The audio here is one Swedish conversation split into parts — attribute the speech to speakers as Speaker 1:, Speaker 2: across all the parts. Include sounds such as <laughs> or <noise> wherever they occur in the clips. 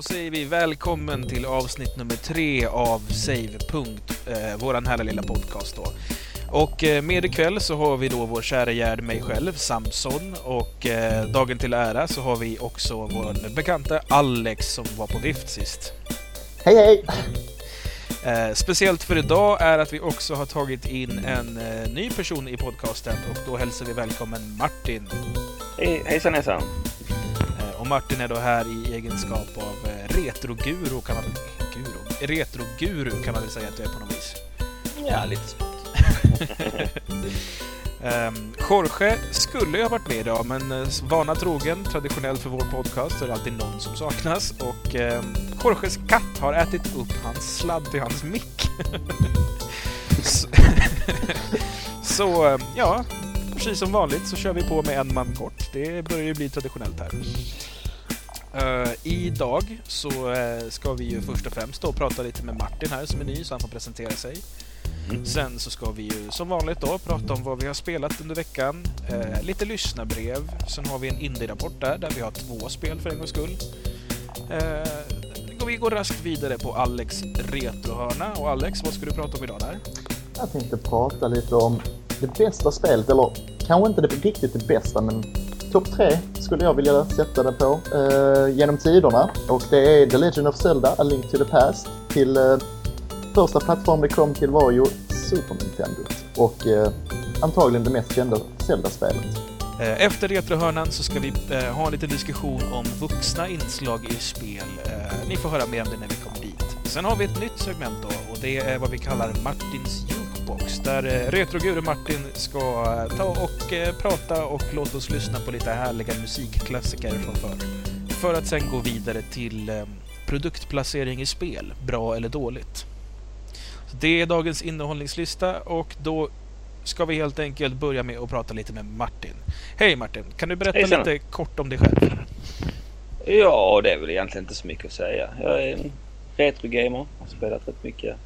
Speaker 1: Då säger vi välkommen till avsnitt nummer tre av Save.punkt, eh, våran härliga lilla podcast då. Och eh, med ikväll så har vi då vår kära Gerd, mig själv, Samson och eh, dagen till ära så har vi också vår bekanta Alex som var på vift sist.
Speaker 2: Hej hej!
Speaker 1: Eh, speciellt för idag är att vi också har tagit in en eh, ny person i podcasten och då hälsar vi välkommen Martin.
Speaker 3: Hej, hejsan hejsan!
Speaker 1: Eh, och Martin är då här i egenskap av retroguru kan man guru, retroguru kan man väl säga att du är på något vis.
Speaker 3: Ja, lite. <laughs>
Speaker 1: Um, Jorge skulle ju ha varit med idag, men uh, vana trogen, traditionellt för vår podcast, så är det alltid någon som saknas. Och um, Jorges katt har ätit upp hans sladd till hans mick. <laughs> så, <laughs> så um, ja, precis som vanligt så kör vi på med en man kort. Det börjar ju bli traditionellt här. Uh, idag så uh, ska vi ju först och främst då prata lite med Martin här som är ny, så han får presentera sig. Mm. Sen så ska vi ju som vanligt då prata om vad vi har spelat under veckan. Eh, lite lyssnarbrev. Sen har vi en indie-rapport där, där vi har två spel för en gångs skull. Vi går raskt vidare på Alex retrohörna. Och Alex, vad ska du prata om idag där?
Speaker 2: Jag tänkte prata lite om det bästa spelet, eller kanske inte det, riktigt det bästa, men topp tre skulle jag vilja sätta det på eh, genom tiderna. Och det är The Legend of Zelda, A Link to the Past, till eh, första plattform det kom till var ju Super Nintendo och eh, antagligen det mest kända Zelda-spelet.
Speaker 1: Eh, efter Retrohörnan så ska vi eh, ha en liten diskussion om vuxna inslag i spel. Eh, ni får höra mer om det när vi kommer dit. Sen har vi ett nytt segment då och det är vad vi kallar Martins Jukebox där eh, Retroguru Martin ska eh, ta och prata och låta oss lyssna på lite härliga musikklassiker från förr. För att sen gå vidare till produktplacering i spel, bra eller dåligt. Det är dagens innehållningslista och då ska vi helt enkelt börja med att prata lite med Martin. Hej Martin! Kan du berätta Hej, lite kort om dig själv?
Speaker 3: Ja, det är väl egentligen inte så mycket att säga. Jag är en retrogamer. Har spelat rätt mycket.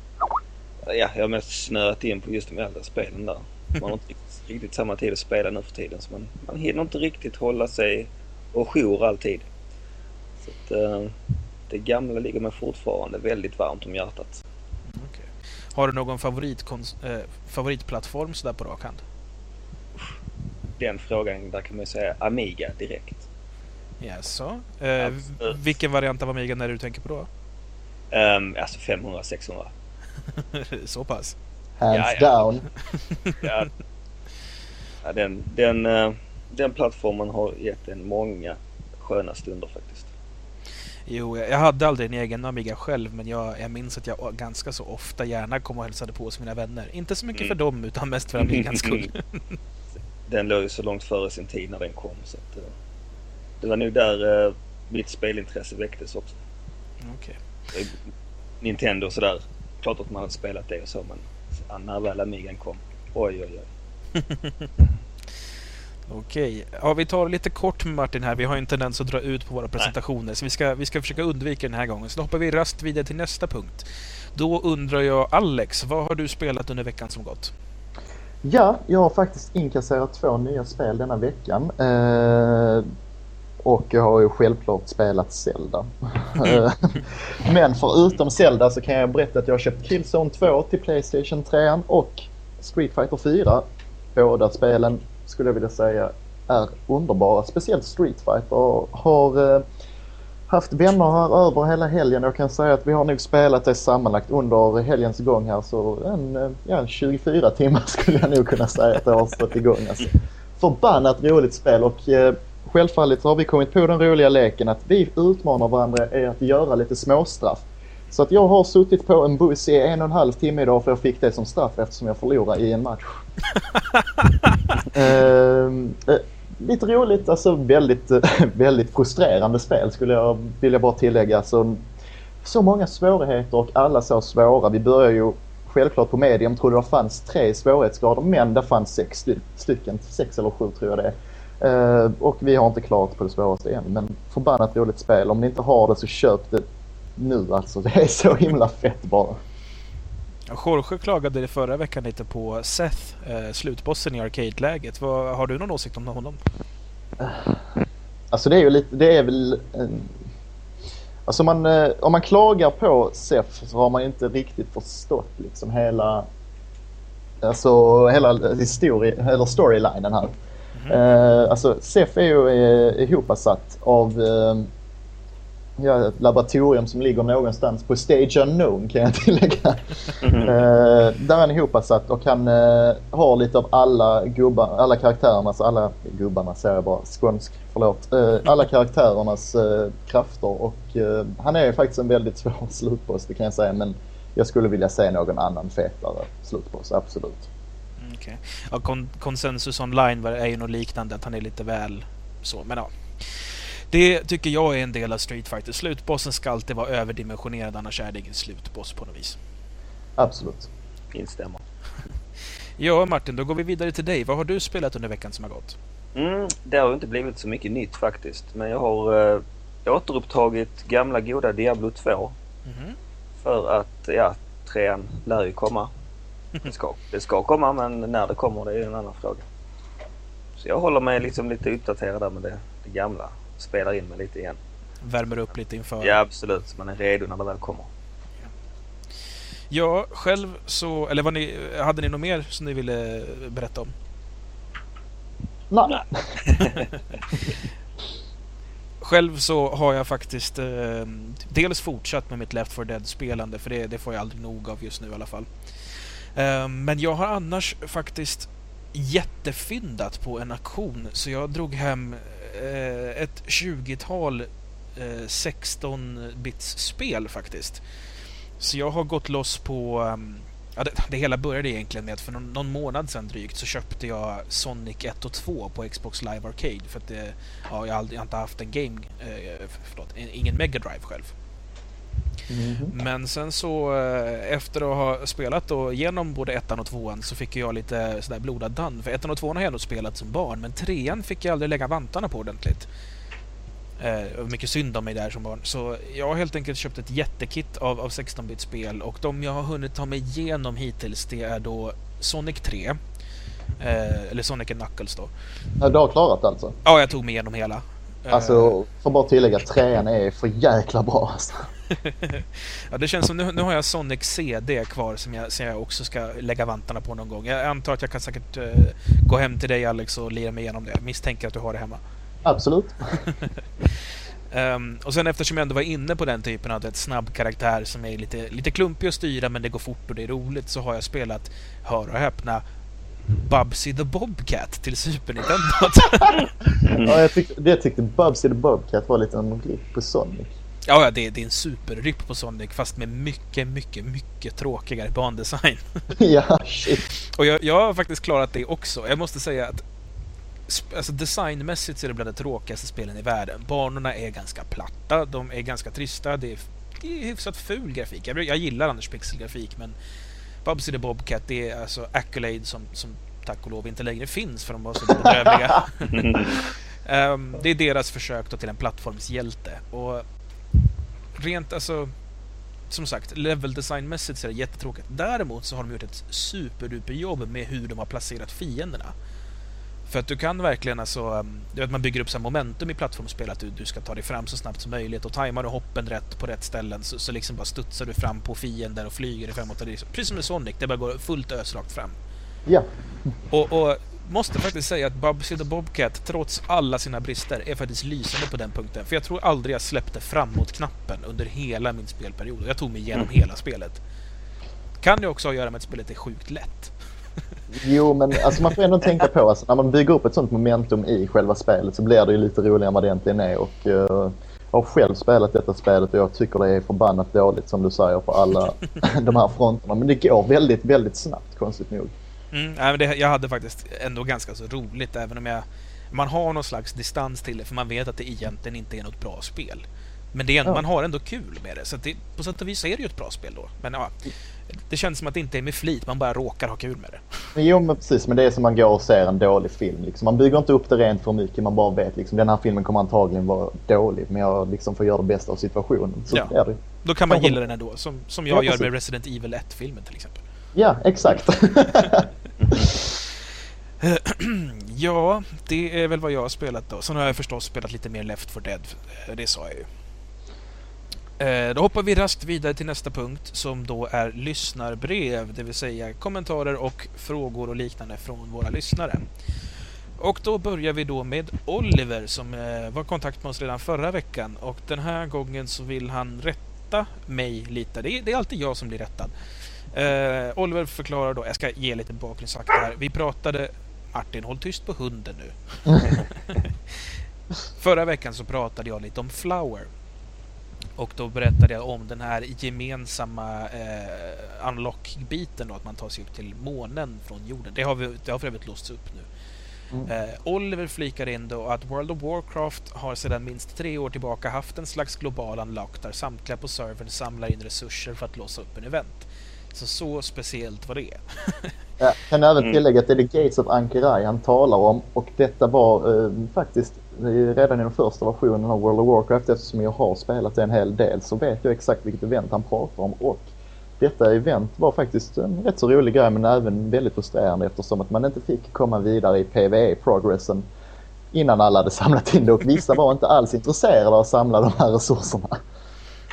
Speaker 3: Ja, jag har mest snöat in på just de äldre spelen där. Man har inte riktigt, samma tid att spela nu för tiden så man, man hinner inte riktigt hålla sig och jour alltid. Så att, uh, det gamla ligger mig fortfarande väldigt varmt om hjärtat.
Speaker 1: Har du någon favorit, eh, favoritplattform sådär på rak hand?
Speaker 3: Den frågan, där kan man ju säga Amiga direkt.
Speaker 1: Jaså? Eh, vilken variant av Amiga när du tänker på då?
Speaker 3: Um, alltså 500-600. <laughs>
Speaker 1: Så pass?
Speaker 2: Hands ja, ja. down.
Speaker 3: ja. ja. den, den, uh, den plattformen har gett en många sköna stunder faktiskt.
Speaker 1: Jo, jag hade aldrig en egen Amiga själv men jag, jag minns att jag ganska så ofta gärna kom och hälsade på hos mina vänner. Inte så mycket mm. för dem utan mest för Amigans skull. <laughs>
Speaker 3: den låg ju så långt före sin tid när den kom så att, uh, det var nog där uh, mitt spelintresse väcktes också.
Speaker 1: Okay.
Speaker 3: Nintendo och sådär. Klart att man hade spelat det och så men när väl Amigan kom, oj oj oj. <laughs>
Speaker 1: Okej, ja, vi tar lite kort med Martin här. Vi har en tendens att dra ut på våra presentationer Nej. så vi ska, vi ska försöka undvika den här gången. Så då hoppar vi rast vidare till nästa punkt. Då undrar jag Alex, vad har du spelat under veckan som gått?
Speaker 2: Ja, jag har faktiskt inkasserat två nya spel denna veckan. Eh, och jag har ju självklart spelat Zelda. <laughs> Men förutom Zelda så kan jag berätta att jag har köpt Killzone 2 till Playstation 3 och Street Fighter 4. Båda spelen skulle jag vilja säga är underbara. Speciellt Street Fighter har eh, haft vänner här över hela helgen. Jag kan säga att vi har nog spelat det sammanlagt under helgens gång här så en, eh, ja, ja, 24 timmar <laughs> skulle jag nog kunna säga att det har stått igång. Alltså. Förbannat roligt spel och eh, självfallet har vi kommit på den roliga leken att vi utmanar varandra i att göra lite småstraff. Så att jag har suttit på en buss i en och en halv timme idag för jag fick det som straff eftersom jag förlorade i en match. <laughs> Eh, lite roligt, alltså väldigt, <laughs> väldigt frustrerande spel skulle jag vilja bara tillägga. Så, så många svårigheter och alla så svåra. Vi börjar ju självklart på medium, trodde det fanns tre svårighetsgrader men det fanns sex stycken, sex eller sju tror jag det är. Uh, och vi har inte klarat på det svåraste än men förbannat roligt spel. Om ni inte har det så köp det nu alltså. <laughs> Det är så himla fett bara.
Speaker 1: Jorge klagade förra veckan lite på Seth, eh, slutbossen i arcade-läget. Har du någon åsikt om honom?
Speaker 2: Alltså det är ju lite, det är väl... En, Alltså man, eh, om man klagar på SEF så har man inte riktigt förstått liksom hela, alltså hela historie, eller storylinen här. Mm. alltså SEF är ju eh, ihopsatt av eh, ja, ett laboratorium som ligger någonstans på Stage Unknown kan jag <laughs> tillägga. Mm. Uh, där är han ihopsatt och han uh, har lite av alla gubbar, alla karaktärernas, alla gubbarna säger jag bara, skånsk, förlåt. Uh, alla karaktärernas krafter och han är faktiskt en väldigt svår <laughs> slutboss det kan jag säga men jag skulle vilja se någon annan fetare slutboss, absolut.
Speaker 1: Mm, okay. Ja, kon konsensus online är ju något liknande, att han är lite väl så, men ja. Det tycker jag är en del av Street Fighter. Slutbossen ska alltid vara överdimensionerad, annars är det ingen slutboss på något vis.
Speaker 2: Absolut.
Speaker 3: Instämmer. <laughs>
Speaker 1: ja, Martin, då går vi vidare till dig. Vad har du spelat under veckan som har gått?
Speaker 3: Mm, det har inte blivit så mycket nytt faktiskt. Men jag har eh, återupptagit gamla goda Diablo 2. Mm. För att, ja, trean lär ju komma. Det ska, det ska komma, men när det kommer det är en annan fråga. Så jag håller mig liksom lite uppdaterad där med det, det gamla spelar in med lite igen.
Speaker 1: Värmer upp lite inför?
Speaker 3: Ja, absolut. Man är redo när det väl kommer.
Speaker 1: Ja, själv så... Eller ni, hade ni något mer som ni ville berätta om?
Speaker 2: Nej. <laughs>
Speaker 1: Själv så har jag faktiskt eh, dels fortsatt med mitt Left 4 Dead-spelande, för det, det, får jag aldrig nog av just nu i alla fall. Ehm, men jag har annars faktiskt jättefyndat på en aktion, så jag drog hem eh, ett 20-tal 16-bits-spel eh, faktiskt. Så jag har gått loss på... Ehm, ja, det, det, hela började egentligen med att för någon, någon, månad sedan drygt så köpte jag Sonic 1 och 2 på Xbox Live Arcade. För att det, ja, jag, har aldrig, jag har inte haft en game... Eh, förlåt, ingen Mega Drive själv. Mm. Men sen så eh, efter att ha spelat då genom både ettan och tvåan så fick jag lite sådär blodad tand. För ettan och tvåan har jag ändå spelat som barn men trean fick jag aldrig lägga vantarna på ordentligt. Eh, mycket synd om mig där som barn. Så jag har helt enkelt köpt ett jättekit av, av 16-bit-spel och de jag har hunnit ta mig igenom hittills det är då Sonic 3. Eh, eller Sonic Knuckles då.
Speaker 2: Ja, du har klarat alltså?
Speaker 1: Ja, jag tog mig igenom hela.
Speaker 2: Alltså, får bara tillägga, trean är för jäkla bra alltså. <laughs>
Speaker 1: ja, det känns som nu, nu har jag Sonic CD kvar som jag, som jag också ska lägga vantarna på någon gång. Jag antar att jag kan säkert uh, gå hem till dig Alex och lira mig igenom det. Jag misstänker att du har det hemma.
Speaker 2: Absolut.
Speaker 1: um, <laughs> och sen eftersom jag ändå var inne på den typen av ett snabb karaktär som är lite, lite klumpig att styra men det går fort och det är roligt så har jag spelat, hör och häpna, Bubsy the Bobcat till Super Nintendo. <laughs>
Speaker 2: ja, jag tyckte, det tyckte Bubsy the Bobcat var lite en på Sonic.
Speaker 1: Ja, ja det, det är en superripp på Sonic fast med mycket, mycket, mycket tråkigare bandesign. <laughs>
Speaker 2: ja, shit.
Speaker 1: Och jag, jag har faktiskt klarat det också. Jag måste säga att alltså designmässigt så är det bland de tråkigaste spelen i världen. Banorna är ganska platta, de är ganska trista, det är, hyfsat ful grafik. Jag, jag gillar Anders Pixel-grafik men Bubsy the Bobcat det är alltså Accolade som, som tack och lov inte längre finns för de var så bedrövliga. um, <laughs> <laughs> det är deras försök till en plattformshjälte. Och rent alltså som sagt, level designmässigt så är det jättetråkigt. Däremot så har de gjort ett superduper jobb med hur de har placerat fienderna. För att du kan verkligen alltså, um, du vet man bygger upp så momentum i plattformsspel att du, du ska ta dig fram så snabbt som möjligt och tajmar du hoppen rätt på rätt ställen så, så liksom bara studsar du fram på fiender och flyger dig framåt. Precis som i Sonic, det bara går fullt ösrakt fram.
Speaker 2: Ja.
Speaker 1: Och, och måste faktiskt säga att Bubsy the Bobcat, trots alla sina brister, är faktiskt lysande på den punkten. För jag tror aldrig jag släppte framåt-knappen under hela min spelperiod. Jag tog mig igenom mm. hela spelet. Kan det också ha att göra med att spelet är sjukt lätt. <laughs>
Speaker 2: Jo, men alltså man får ändå tänka på att alltså, när man bygger upp ett sånt momentum i själva spelet så blir det ju lite roligare än vad det egentligen är. Och, uh, jag har själv spelat detta spelet och jag tycker det är förbannat dåligt som du säger på alla <laughs> de här fronterna. Men det går väldigt, väldigt snabbt konstigt nog.
Speaker 1: Mm, nej, men det, jag hade faktiskt ändå ganska så roligt även om jag... Man har någon slags distans till det för man vet att det egentligen inte är något bra spel. Men det är, ja. man har ändå kul med det. Så det, på sätt och vis är det ju ett bra spel då. Men ja, det känns som att det inte är med flit, man bara råkar ha kul med det.
Speaker 2: Jo, men precis. Men det är som man går och ser en dålig film. Liksom. Man bygger inte upp det rent för mycket. Man bara vet liksom den här filmen kommer antagligen vara dålig. Men jag liksom får göra det bästa av situationen. Så ja. är det.
Speaker 1: Då kan man gilla den ändå. Som, som jag ja, gör med Resident Evil 1-filmen till exempel.
Speaker 2: Ja, exakt. <laughs> <laughs> <clears throat>
Speaker 1: ja, det är väl vad jag har spelat då. Sen har jag förstås spelat lite mer Left 4 Dead. Eh, det sa jag ju. Eh, då hoppar vi raskt vidare till nästa punkt som då är lyssnarbrev, det vill säga kommentarer och frågor och liknande från våra lyssnare. Och då börjar vi då med Oliver som eh, var i kontakt med oss redan förra veckan och den här gången så vill han rätta mig lite. Det är, det är alltid jag som blir rättad. Eh, Oliver förklarar då, jag ska ge lite bakgrundsfakta här. Vi pratade Martin, håll tyst på hunden nu. <laughs> Förra veckan så pratade jag lite om Flower. Och då berättade jag om den här gemensamma eh, unlock-biten då, att man tar sig upp till månen från jorden. Det har, vi, det har för övrigt låsts upp nu. Mm. Eh, Oliver flikar in då att World of Warcraft har sedan minst tre år tillbaka haft en slags global unlock där samtliga på servern samlar in resurser för att låsa upp en event. Så så speciellt var det. <laughs>
Speaker 2: Jag kan även mm. tillägga att det är The Gates of Ankirai han talar om och detta var eh, faktiskt redan i den första versionen av World of Warcraft eftersom jag har spelat en hel del så vet jag exakt vilket event han pratar om och detta event var faktiskt en rätt så rolig grej men även väldigt frustrerande eftersom att man inte fick komma vidare i PVE progressen innan alla hade samlat in det och vissa var inte alls intresserade av att samla de här resurserna.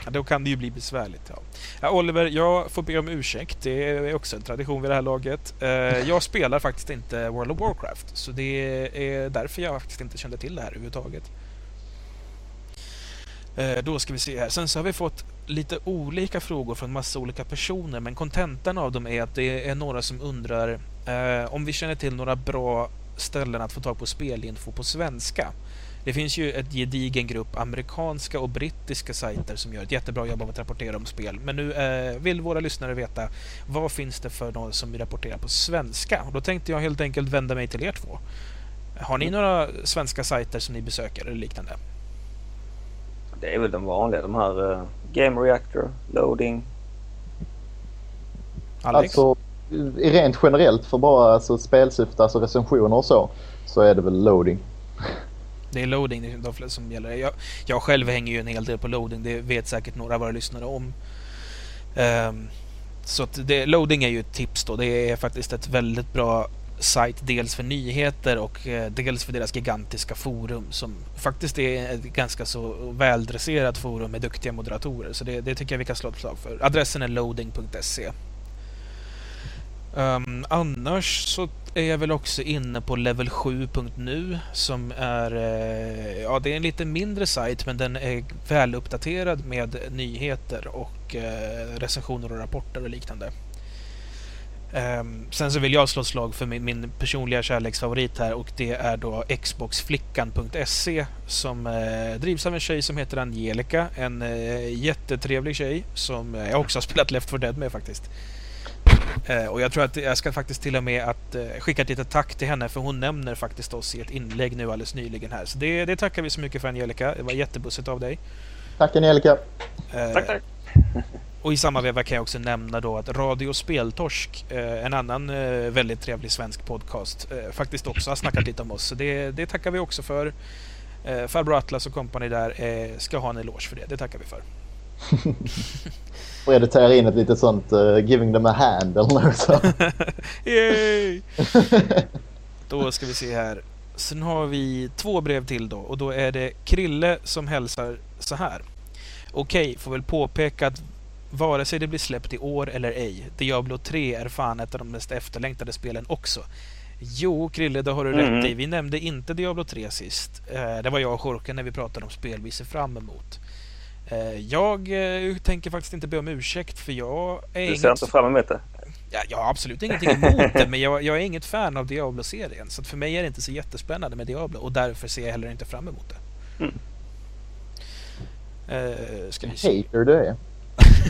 Speaker 1: Ja, då kan det ju bli besvärligt. Ja. Ja. Oliver, jag får be om ursäkt. Det är också en tradition vid det här laget. Uh, <laughs> jag spelar faktiskt inte World of Warcraft, så det är därför jag faktiskt inte kände till det här överhuvudtaget. Uh, då ska vi se här. Sen så har vi fått lite olika frågor från massa olika personer, men kontentan av dem är att det är några som undrar uh, om vi känner till några bra ställen att få tag på spelinfo på svenska. Det finns ju ett gedigen grupp amerikanska och brittiska sajter som gör ett jättebra jobb av att rapportera om spel. Men nu eh, vill våra lyssnare veta vad finns det för någon som rapporterar på svenska? Och då tänkte jag helt enkelt vända mig till er två. Har ni några svenska sajter som ni besöker eller liknande?
Speaker 3: Det är väl de vanliga, de här uh, Game Reactor, Loading.
Speaker 2: Alex? Alltså, rent generellt för bara alltså, spelsyfte, alltså recensioner och så, så är det väl Loading. <laughs>
Speaker 1: Det är loading de som gäller. Jag, jag själv hänger ju en hel del på loading. Det vet säkert några av våra lyssnare om. Um, så att det, loading är ju ett tips då. Det är faktiskt ett väldigt bra sajt dels för nyheter och eh, dels för deras gigantiska forum som faktiskt är ett ganska så väldresserat forum med duktiga moderatorer. Så det, det tycker jag vi kan slå ett slag för. Adressen är loading.se. Um, annars så är jag väl också inne på level7.nu som är, eh, ja det är en lite mindre sajt men den är väluppdaterad med nyheter och eh, recensioner och rapporter och liknande. Um, sen så vill jag slå slag för min, min, personliga kärleksfavorit här och det är då xboxflickan.se som eh, drivs av en tjej som heter Angelica. En eh, jättetrevlig tjej som jag också har spelat Left 4 Dead med faktiskt. Eh, och jag tror att jag ska faktiskt till och med att eh, skicka ett litet tack till henne för hon nämner faktiskt oss i ett inlägg nu alldeles nyligen här. Så det, det tackar vi så mycket för Angelica. Det var jättebussigt av dig.
Speaker 2: Tack Angelica.
Speaker 3: Eh, tack, tack. <laughs>
Speaker 1: Och i samma veva kan jag också nämna då att Radio Speltorsk, eh, en annan väldigt trevlig svensk podcast, faktiskt också har snackat lite om oss. Så det, det tackar vi också för. Farbror Atlas och kompani där ska ha en eloge för det. Det tackar vi för.
Speaker 2: Och editera in ett litet sånt uh, giving them a hand eller något så. <laughs>
Speaker 1: Yay! då ska vi se här. Sen har vi två brev till då och då är det Krille som hälsar så här. Okej, får väl påpeka att vare sig det blir släppt i år eller ej, Diablo 3 är fan ett av de mest efterlängtade spelen också. Jo, Krille, det har du mm. rätt i. Vi nämnde inte Diablo 3 sist. Eh, det var jag och Jorken när vi pratade om spel vi ser fram emot. Eh, jag eh, tänker faktiskt inte be om ursäkt för jag är
Speaker 3: Du ser inget... inte fram emot det?
Speaker 1: Ja, jag har absolut ingenting emot det men jag, jag är inget fan av Diablo-serien. Så för mig är det inte så jättespännande med Diablo och därför ser jag heller inte fram emot det. Mm.
Speaker 2: Uh, ska vi se. Hater du är.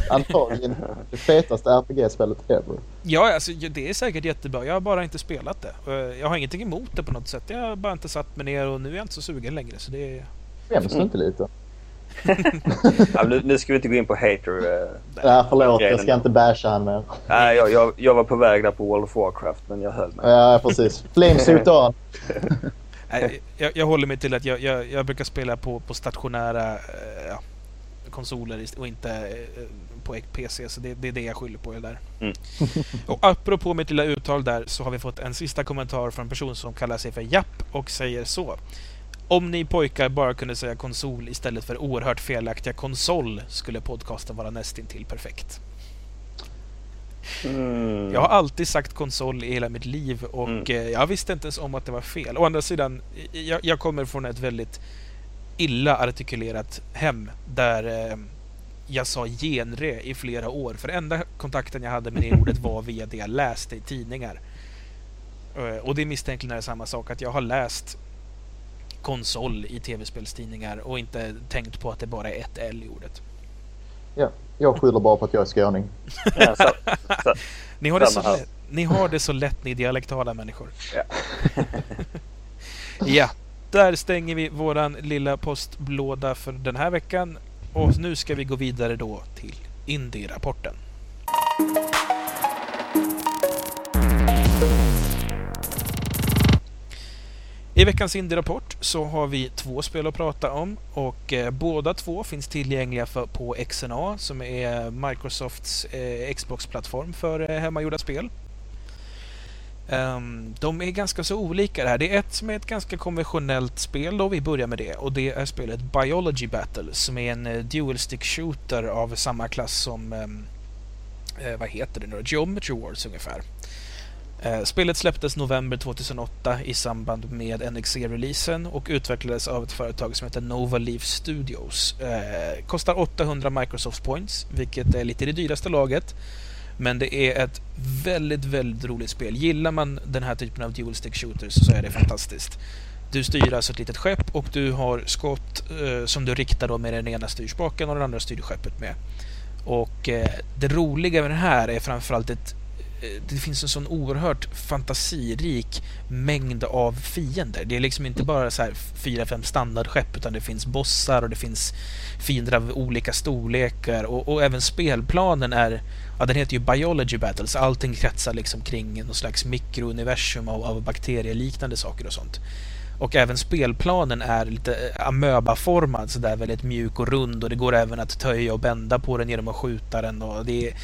Speaker 2: Antagligen det fetaste RPG-spelet ever.
Speaker 1: Ja, alltså, det är säkert jättebra. Jag har bara inte spelat det. Jag har ingenting emot det på något sätt. Jag har bara inte satt mig ner och nu är jag inte så sugen längre. Så det...
Speaker 2: Skäms du mm. inte lite?
Speaker 3: Ja, nu, nu, ska vi inte gå in på hater. Uh,
Speaker 2: ja, förlåt. Jag ska inte basha han mer.
Speaker 3: Nej, jag, jag, jag, var på väg där på World of Warcraft men jag höll mig.
Speaker 2: Ja, precis. Flamesuit on. <laughs>
Speaker 1: jag, jag, håller mig till att jag, jag, brukar spela på, på stationära uh, konsoler och inte uh, på PC. Så det, det, är det jag skyller på där. Mm. <laughs> och apropå mitt lilla uttal där så har vi fått en sista kommentar från en person som kallar sig för Japp och säger så. Om ni pojkar bara kunde säga konsol istället för oerhört felaktiga konsol skulle podcasten vara nästintill perfekt.
Speaker 3: Mm.
Speaker 1: Jag har alltid sagt konsol i hela mitt liv och
Speaker 3: Mm.
Speaker 1: eh, jag visste inte ens om att det var fel. Å andra sidan, jag, jag kommer från ett väldigt illa artikulerat hem där eh, jag sa genre i flera år. För enda kontakten jag hade med det <laughs> ordet var via det jag läste i tidningar. Eh, och det misstänkligen är samma sak, att jag har läst konsol i tv-spelstidningar och inte tänkt på att det bara är ett L i ordet.
Speaker 2: Jag skyller bara på att jag är skåning.
Speaker 3: Ja, så, så.
Speaker 1: Ni har, det så lätt, ni har det så lätt ni dialektala människor.
Speaker 3: Ja. <laughs>
Speaker 1: ja, där stänger vi våran lilla postlåda för den här veckan. Och nu ska vi gå vidare då till Indie-rapporten. I veckans Indie-rapport så har vi två spel att prata om och eh, båda två finns tillgängliga för, på XNA som är Microsofts eh, Xbox-plattform för eh, hemmagjorda spel. Um, de är ganska så olika det här. Det är ett som är ett ganska konventionellt spel då, vi börjar med det. Och det är spelet Biology Battle som är en eh, dual stick shooter av samma klass som ehm, eh, vad heter det nu? Geometry Wars ungefär. Eh, spelet släpptes november 2008 i samband med NXE-releasen och utvecklades av ett företag som heter Nova Leaf Studios. Eh, kostar 800 Microsoft Points, vilket är lite i det dyraste laget. Men det är ett väldigt, väldigt roligt spel. Gillar man den här typen av dual stick shooters så är det fantastiskt. Du styr alltså ett litet skepp och du har skott eh, som du riktar då med den ena styrspaken och den andra styr du skeppet med. Och eh, det roliga med det här är framförallt ett Eh, det finns en sån oerhört fantasirik mängd av fiender. Det är liksom inte bara så här fyra, fem standardskepp utan det finns bossar och det finns fiender av olika storlekar och, och även spelplanen är Ja, den heter ju Biology Battles. Allting kretsar liksom kring någon slags mikrouniversum av, av bakterieliknande saker och sånt. Och även spelplanen är lite eh, så sådär väldigt mjuk och rund och det går även att töja och bända på den genom att skjuta den. Och det är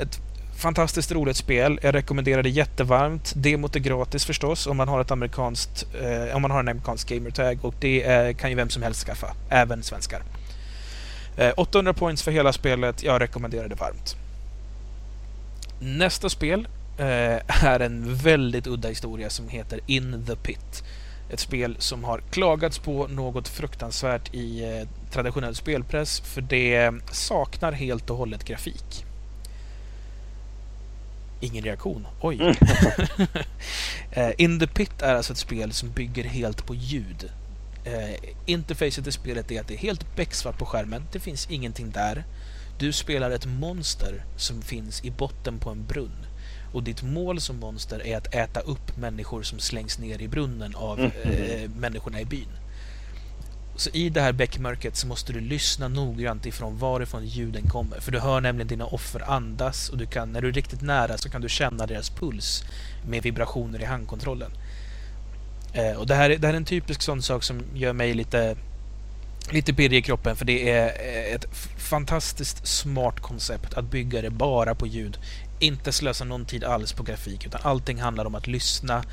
Speaker 1: ett fantastiskt roligt spel. Jag rekommenderar det jättevarmt. Demot är gratis förstås om man har ett amerikanskt, eh, om man har en amerikansk gamertag och det eh, kan ju vem som helst skaffa, även svenskar. Eh, 800 points för hela spelet. Jag rekommenderar det varmt. Nästa spel eh, är en väldigt udda historia som heter In the Pit. Ett spel som har klagats på något fruktansvärt i eh, traditionell spelpress för det saknar helt och hållet grafik. Ingen reaktion. Oj. <laughs> Eh, In the Pit är alltså ett spel som bygger helt på ljud. Eh, interfacet i spelet är att det är helt becksvart på skärmen. Det finns ingenting där. Du spelar ett monster som finns i botten på en brunn. Och ditt mål som monster är att äta upp människor som slängs ner i brunnen av eh, människorna i byn. Så i det här bäckmörkret så måste du lyssna noggrant ifrån varifrån ljuden kommer. För du hör nämligen dina offer andas och du kan, när du är riktigt nära så kan du känna deras puls med vibrationer i handkontrollen. Eh, och det här, är- det här är en typisk sån sak som gör mig lite lite pirrig i kroppen för det är eh, ett fantastiskt smart koncept att bygga det bara på ljud. Inte slösa någon tid alls på grafik utan allting handlar om att lyssna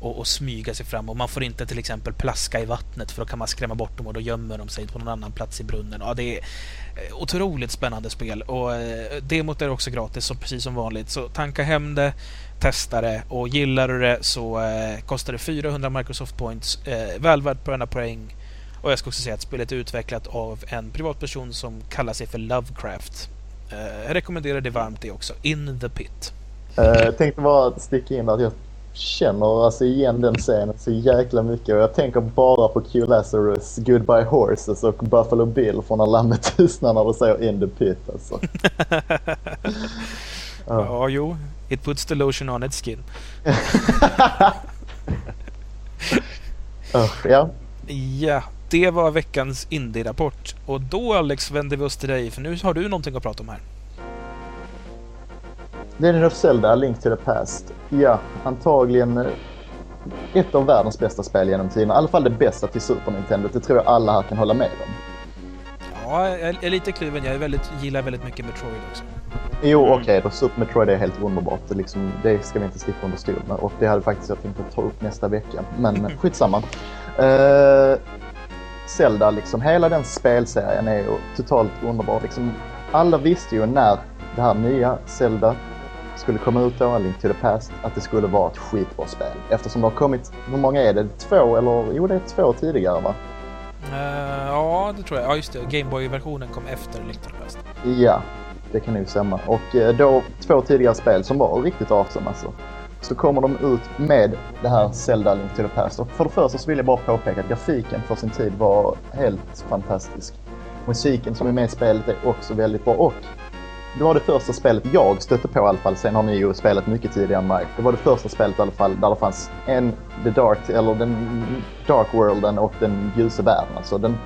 Speaker 1: och, och smyga sig fram. Och man får inte till exempel plaska i vattnet för då kan man skrämma bort dem och då gömmer de sig på någon annan plats i brunnen. Ja, det är eh, otroligt spännande spel och eh, demot är också gratis så precis som vanligt. Så tanka hem det, testa det och gillar du det så eh, kostar det 400 Microsoft Points. Eh, väl värt på denna poäng. Och jag ska också säga att spelet är utvecklat av en privatperson som kallar sig för Lovecraft. Eh, jag rekommenderar det varmt det också. In the Pit.
Speaker 2: Eh, jag tänkte bara sticka in att jag känner alltså igen den scenen så jäkla mycket och jag tänker bara på Q Lazarus Goodbye Horses och Buffalo Bill från När lammet tystnar när du säger In the Pit alltså. Ja. <laughs>
Speaker 1: Ja, jo. It puts the lotion on its skin. <laughs>
Speaker 2: Usch, ja.
Speaker 1: Ja, det var veckans Indie-rapport. Och då Alex vänder vi oss till dig för nu har du någonting att prata om här.
Speaker 2: Legend of Zelda, Link to the Past. Ja, antagligen eh, ett av världens bästa spel genom tiden. I alla fall det bästa till Super Nintendo. Det tror jag alla här kan hålla med om.
Speaker 1: Ja, jag är lite kluven. Jag är väldigt, gillar väldigt mycket Metroid också.
Speaker 2: Jo,
Speaker 3: Mm.
Speaker 2: okej då. Super Metroid är helt underbart. Det, liksom, det ska vi inte sticka under stol med. Och det hade faktiskt jag tänkt att ta upp nästa vecka. Men <laughs> skitsamma. Uh, Zelda, liksom hela den spelserien är ju totalt underbar. Liksom, alla visste ju när det här nya Zelda skulle komma ut då, A Link to the Past, att det skulle vara ett skitbra spel. Eftersom det har kommit, hur många är det? Två eller? Jo, det är två tidigare va?
Speaker 1: Uh, ja, det tror jag. Ja, just det. Gameboy-versionen kom efter Link to the Past.
Speaker 2: Ja, det kan nog stämma. Och eh, då två tidigare spel som var riktigt awesome alltså. Så kommer de ut med det här Zelda Link to the Past. Och för det första så vill jag bara påpeka att grafiken för sin tid var helt fantastisk. Musiken som är med i spelet är också väldigt bra. Och det var det första spelet jag stötte på i alla fall. Sen har ni ju spelat mycket tidigare än mig. Det var det första spelet i alla fall där det fanns en The Dark, eller den Dark Worlden och den ljusa världen. Alltså den,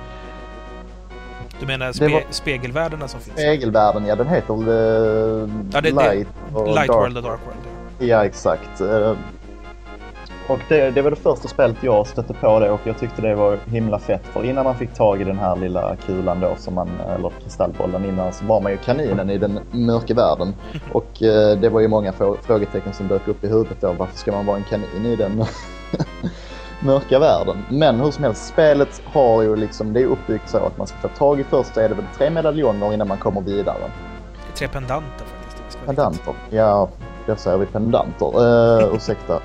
Speaker 1: du menar spe var... spegelvärldarna som finns?
Speaker 2: Spegelvärlden, ja. Den heter uh,
Speaker 1: ja, det, Light, och Light Dark. World och Dark World.
Speaker 2: Ja, ja exakt. Uh, och det, det, var det första spelet jag stötte på det och jag tyckte det var himla fett. För innan man fick tag i den här lilla kulan då, som man, eller kristallbollen innan, så var man ju kaninen i den mörka världen. <laughs> Och eh, det var ju många frågetecken som dök upp i huvudet då. Varför ska man vara en kanin i den <laughs> mörka världen? Men hur som helst, spelet har ju liksom, det är uppbyggt så att man ska få tag i först så är det väl tre medaljonger innan man kommer vidare.
Speaker 1: Tre pendanter faktiskt.
Speaker 2: Pendanter, ja. Jag säger vi pendanter. Uh, eh, ursäkta.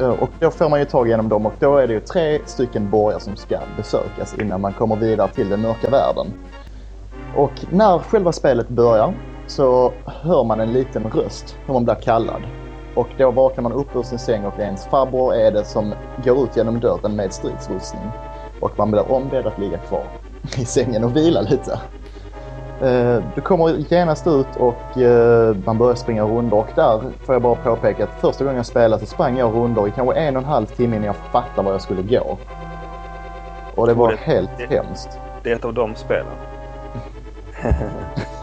Speaker 2: Eh, och då får man ju tag genom dem och då är det ju tre stycken borgar som ska besökas innan man kommer vidare till den mörka världen. Och när själva spelet börjar så hör man en liten röst hur man blir kallad. Och då vaknar man upp ur sin säng och ens farbror är det som går ut genom dörren med stridsrustning. Och man blir ombedd att ligga kvar i sängen och vila lite. Eh, du kommer genast ut och eh, man börjar springa rundor och där får jag bara påpeka att första gången jag spelade så sprang jag rundor i kanske en och en halv timme innan jag fattade var jag skulle gå. Och det var det, helt
Speaker 3: det,
Speaker 2: hemskt.
Speaker 3: Det är ett av de spelen. <laughs>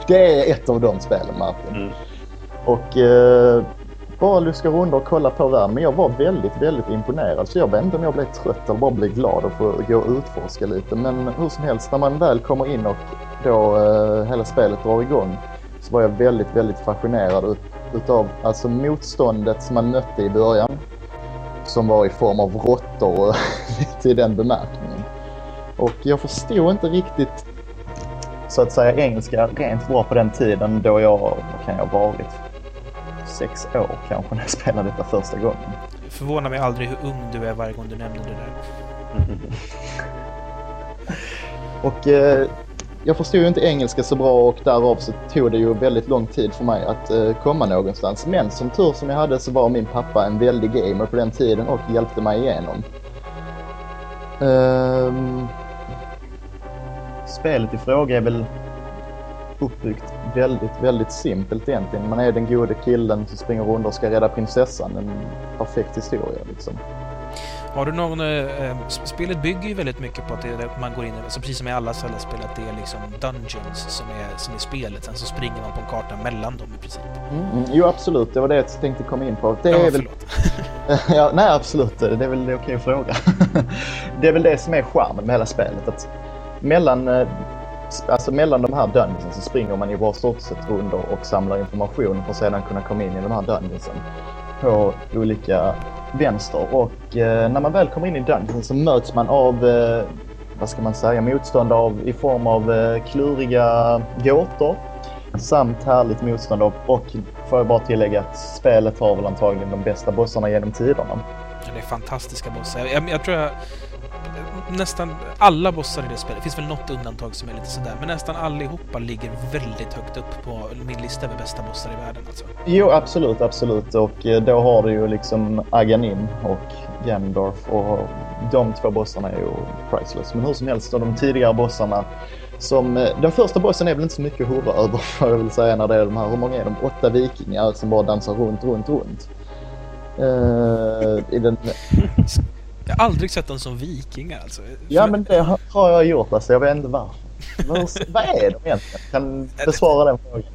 Speaker 2: det är ett av de spelen Martin. Mm. Och eh, bara luska rundor och kolla på världen. Men jag var väldigt, väldigt imponerad. Så jag vet inte om jag blev trött eller bara blev glad att få gå och utforska lite. Men hur som helst, när man väl kommer in och då eh, hela spelet drar igång så var jag väldigt, väldigt fascinerad ut, utav alltså motståndet som man mötte i början. Som var i form av råttor och lite <laughs> i den bemärkningen. Och jag förstod inte riktigt så att säga engelska rent bra på den tiden då jag, vad kan jag ha varit, sex år kanske när jag spelade detta första gången.
Speaker 1: Det förvånar mig aldrig hur ung du är varje gång du nämner det där. <laughs>
Speaker 2: och eh, jag förstod ju inte engelska så bra och därav så tog det ju väldigt lång tid för mig att eh, komma någonstans. Men som tur som jag hade så var min pappa en väldig gamer på den tiden och hjälpte mig igenom. Um, spelet i fråga är väl uppbyggt väldigt, väldigt simpelt egentligen. Man är den gode killen som springer runt och ska rädda prinsessan. En perfekt historia liksom.
Speaker 1: Har du någon... Äh, spelet bygger ju väldigt mycket på att det, man går in, alltså precis som i alla Zelda-spel, att det är liksom dungeons som är, som är spelet. Sen så springer man på en karta mellan dem i princip.
Speaker 2: Mm, jo, absolut. Det var det jag tänkte komma in på. Det
Speaker 1: ja,
Speaker 2: är väl... <laughs> ja, nej, absolut. Det är väl det okej att fråga. <laughs> det är väl det som är charmen med hela spelet. Att mellan eh, alltså mellan de här dungeonsen så springer man ju bara stort sett runder och samlar information för att sedan kunna komma in i de här dungeonsen på olika vänster. Och eh, när man väl kommer in i dungeonsen så möts man av, eh, vad ska man säga, motstånd av, i form av eh, kluriga gåtor samt härligt motstånd av, och får jag bara tillägga att spelet har väl antagligen de bästa bossarna genom tiderna.
Speaker 1: det är fantastiska bossar. Jag, jag tror jag nästan alla bossar i det spelet, det finns väl något undantag som är lite sådär, men nästan allihopa ligger väldigt högt upp på min lista över bästa bossar i världen alltså.
Speaker 2: Jo, absolut, absolut. Och eh, då har du ju liksom Aganim och Ganondorf och de två bossarna är ju priceless. Men hur som helst, de tidigare bossarna som, eh, den första bossen är väl inte så mycket att hurra över, <laughs> får jag vill säga, när det är de här, hur många är de? Åtta vikingar som bara dansar runt, runt, runt. Uh, i den... <laughs>
Speaker 1: Jag har aldrig sett dem som vikingar alltså.
Speaker 2: Ja men det har jag gjort alltså. Jag vet inte varför. <laughs> vad är de egentligen? Kan besvara den frågan.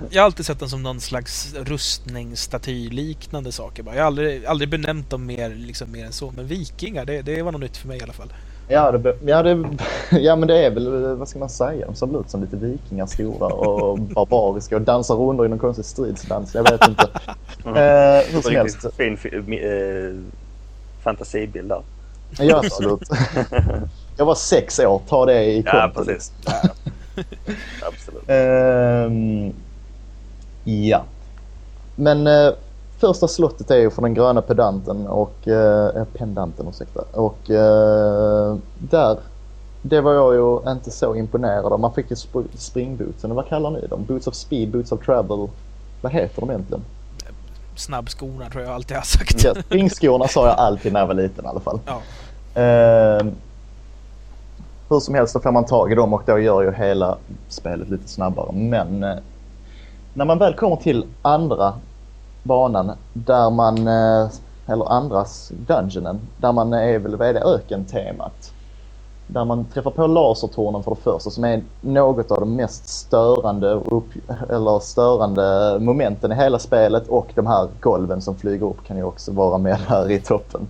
Speaker 2: <laughs>
Speaker 1: Jag har alltid sett dem som någon slags rustningsstaty liknande saker. Jag har aldrig, aldrig benämnt dem mer, liksom, mer än så. Men vikingar, det, det var något nytt för mig i alla fall.
Speaker 2: Ja, det, ja, det, <laughs> ja, men det är väl, vad ska man säga, de ser ut som lite vikingar stora och barbariska och dansar runder i någon konstig stridsdans. Jag vet inte.
Speaker 3: Mm. Eh, hur som helst. Fin, fin, eh, fantasibild där.
Speaker 2: Ja, absolut. <laughs> jag var sex år, ta det i
Speaker 3: Ja,
Speaker 2: konto.
Speaker 3: precis. Ja. Absolut.
Speaker 2: Ehm, ja. Men eh, första slottet är ju för den gröna pedanten och... Eh, pendanten, ursäkta. Och eh, där... Det var jag ju inte så imponerad av. Man fick ju sp- springbootsen. Vad kallar ni dem? Boots of speed, boots of travel. Vad heter de egentligen?
Speaker 1: Snabbskorna tror jag alltid har sagt.
Speaker 2: Ja, springskorna sa jag alltid när jag var liten i alla fall.
Speaker 1: Ja.
Speaker 2: Ehm, hur som helst så får man tag i dem och då gör ju hela spelet lite snabbare. Men eh, när man väl kommer till andra banan där man, eh, eller andras dungeonen, där man är väl, vad är det, ökentemat. Där man träffar på lasertornen för det första som är något av de mest störande, upp, eller störande momenten i hela spelet och de här golven som flyger upp kan ju också vara med här i toppen.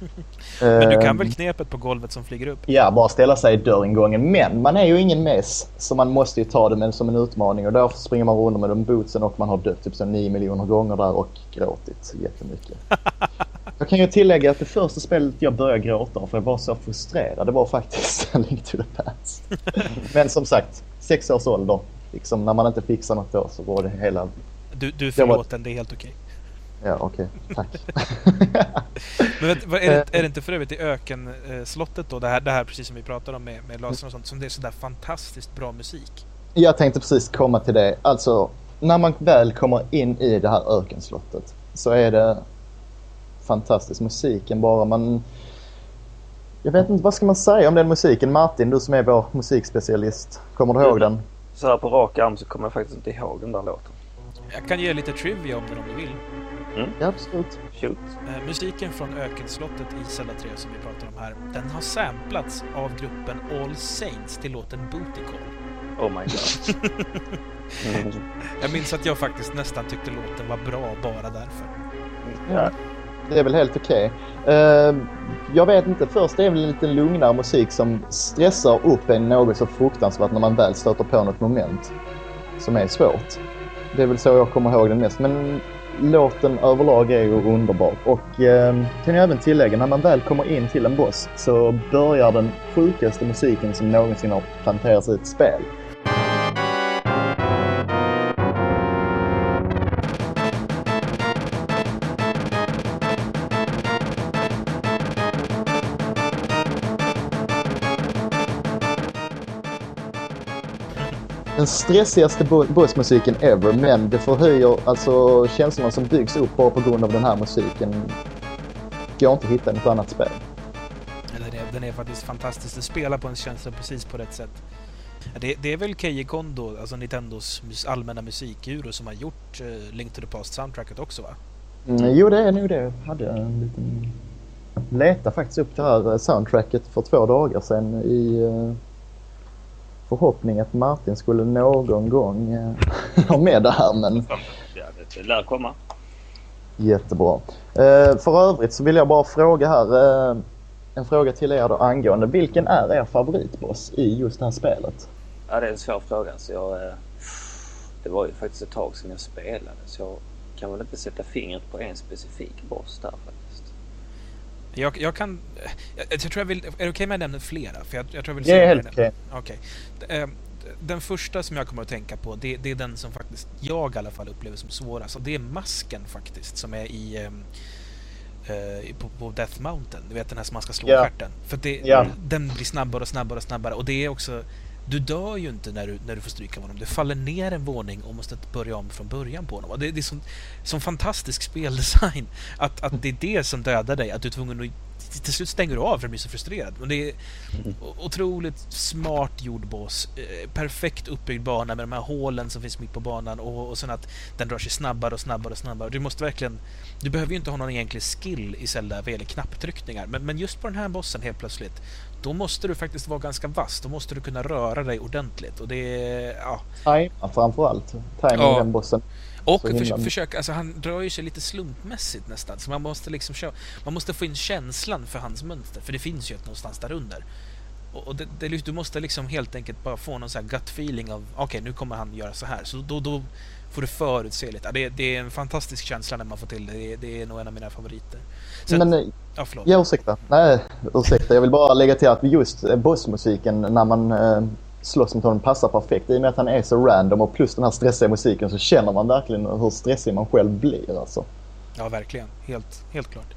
Speaker 2: <laughs>
Speaker 1: Men du kan
Speaker 2: Ehm,
Speaker 1: väl knepet på golvet som flyger upp?
Speaker 2: Ja, bara ställa sig i dörringången. Men man är ju ingen mess så man måste ju ta det med, som en utmaning och därför springer man runt med de bootsen och man har dött typ så 9 miljoner gånger där och gråtit jättemycket. <laughs> Jag kan ju tillägga att det första spelet jag började gråta av för jag var så frustrerad det var faktiskt <laughs> A Link to the Past. Men som sagt, sex års ålder. Liksom, när man inte fixar något då så var det hela...
Speaker 1: Du, du är
Speaker 2: Det var-
Speaker 1: förlåten, det är helt okej.
Speaker 2: Ja, okej. Tack. <laughs>
Speaker 1: Men vet, är, det, är det inte för övrigt i ökenslottet då, det här, det här precis som vi pratade om med, med laser och sånt, som det är sådär fantastiskt bra musik?
Speaker 2: Jag tänkte precis komma till det. Alltså, när man väl kommer in i det här ökenslottet så är det fantastisk musiken bara. Man... Jag vet inte, vad ska man säga om den musiken? Martin, du som är vår musikspecialist. Kommer du ihåg den?
Speaker 3: Så här på rak arm så kommer jag faktiskt inte ihåg den där låten.
Speaker 1: Jag kan ge lite trivia om den om du vill.
Speaker 2: Ja, absolut.
Speaker 3: Shoot.
Speaker 1: Eh, musiken från ökenslottet i Zelda 3 som vi pratar om här, den har samplats av gruppen All Saints till låten Booty Call.
Speaker 3: Oh my god. Mm. <laughs>
Speaker 1: Jag minns att jag faktiskt nästan tyckte låten var bra bara därför.
Speaker 3: Ja.
Speaker 2: Det är väl helt okej. Eh, jag vet inte, först är det väl lite lugnare musik som stressar upp en något så fruktansvärt när man väl stöter på något moment som är svårt. Det är väl så jag kommer ihåg den mest. Men låten överlag är ju underbar. Och eh, kan jag även tillägga, när man väl kommer in till en boss så börjar den sjukaste musiken som någonsin har planterats i ett spel. Den stressigaste bo- bossmusiken ever men det förhöjer alltså känslorna som byggs upp bara på grund av den här musiken. Går inte att hitta något annat spel.
Speaker 1: Eller det, den är faktiskt fantastisk. Den spelar på en känsla precis på rätt sätt. Det, det är väl Keiji Kondo, alltså Nintendos allmänna musikguru, som har gjort uh, Link to the Past-soundtracket också va?
Speaker 2: Mm, jo, det är nog det. Jag hade en liten... Leta faktiskt upp det här eh, soundtracket för två dagar sedan i eh, förhoppning att Martin skulle någon gång eh, <laughs> ha med det här men
Speaker 3: Ja, det lär komma.
Speaker 2: jättebra. Eh, för övrigt så vill jag bara fråga här. Eh, en fråga till er då angående vilken är er favoritboss i just det här spelet?
Speaker 3: Ja, det är en svår fråga. Så jag, eh, det var ju faktiskt ett tag sedan jag spelade så jag kan väl inte sätta fingret på en specifik boss där.
Speaker 1: Jag, jag kan... Jag, jag tror jag vill... Är det okej om jag nämner flera? För jag, jag tror jag vill
Speaker 2: Det är helt okej.
Speaker 1: Okej. Eh, Den första som jag kommer att tänka på, det, det är den som faktiskt jag i alla fall upplever som svårast. Och det är masken faktiskt, som är i... ehm, eh, på, på Death Mountain. Du vet den här som man ska slå
Speaker 2: Ja.
Speaker 1: stjärten. För det,
Speaker 2: Ja.
Speaker 1: den blir snabbare och snabbare och snabbare. Och det är också... Du dör ju inte när du, när du får stryka honom. Du faller ner en våning och måste börja om från början på honom. Det, det är sån, sån fantastisk speldesign. <laughs> Att, att det är det som dödar dig. Att du är tvungen att... Till slut stänger du av för du blir så frustrerad. Men det är otroligt smart gjord boss. Eh, perfekt uppbyggd bana med de här hålen som finns mitt på banan. Och, och sen att den rör sig snabbare och snabbare och snabbare. Du måste verkligen... Du behöver ju inte ha någon egentlig skill i Zelda vad gäller knapptryckningar. Men, men just på den här bossen helt plötsligt. Då måste du faktiskt vara ganska vass. Då måste du kunna röra dig ordentligt. Och det är... Ja,
Speaker 2: Tajma framförallt. Timing
Speaker 1: Ja.
Speaker 2: den bossen.
Speaker 1: och
Speaker 2: Så
Speaker 1: förs- försöka, alltså han rör ju sig lite slumpmässigt nästan. Så man måste liksom köra, man måste få in känslan för hans mönster. För det finns ju ett någonstans där under. Och, och det, det, du måste liksom helt enkelt bara få någon sån här gut feeling av okej nu kommer han göra så här. Så då, då får det förutse lite. Det, det, är en fantastisk känsla när man får till det. Det, det är nog en av mina favoriter. Så
Speaker 2: Men,
Speaker 1: att,
Speaker 2: eh,
Speaker 1: ja, förlåt.
Speaker 2: ja, ursäkta. Nej, ursäkta. Jag vill bara lägga till att just eh, bossmusiken när man eh, slåss mot honom passar perfekt. I och med att han är så random och plus den här stressiga musiken så känner man verkligen hur stressig man själv blir alltså.
Speaker 1: Ja, verkligen. Helt, helt klart.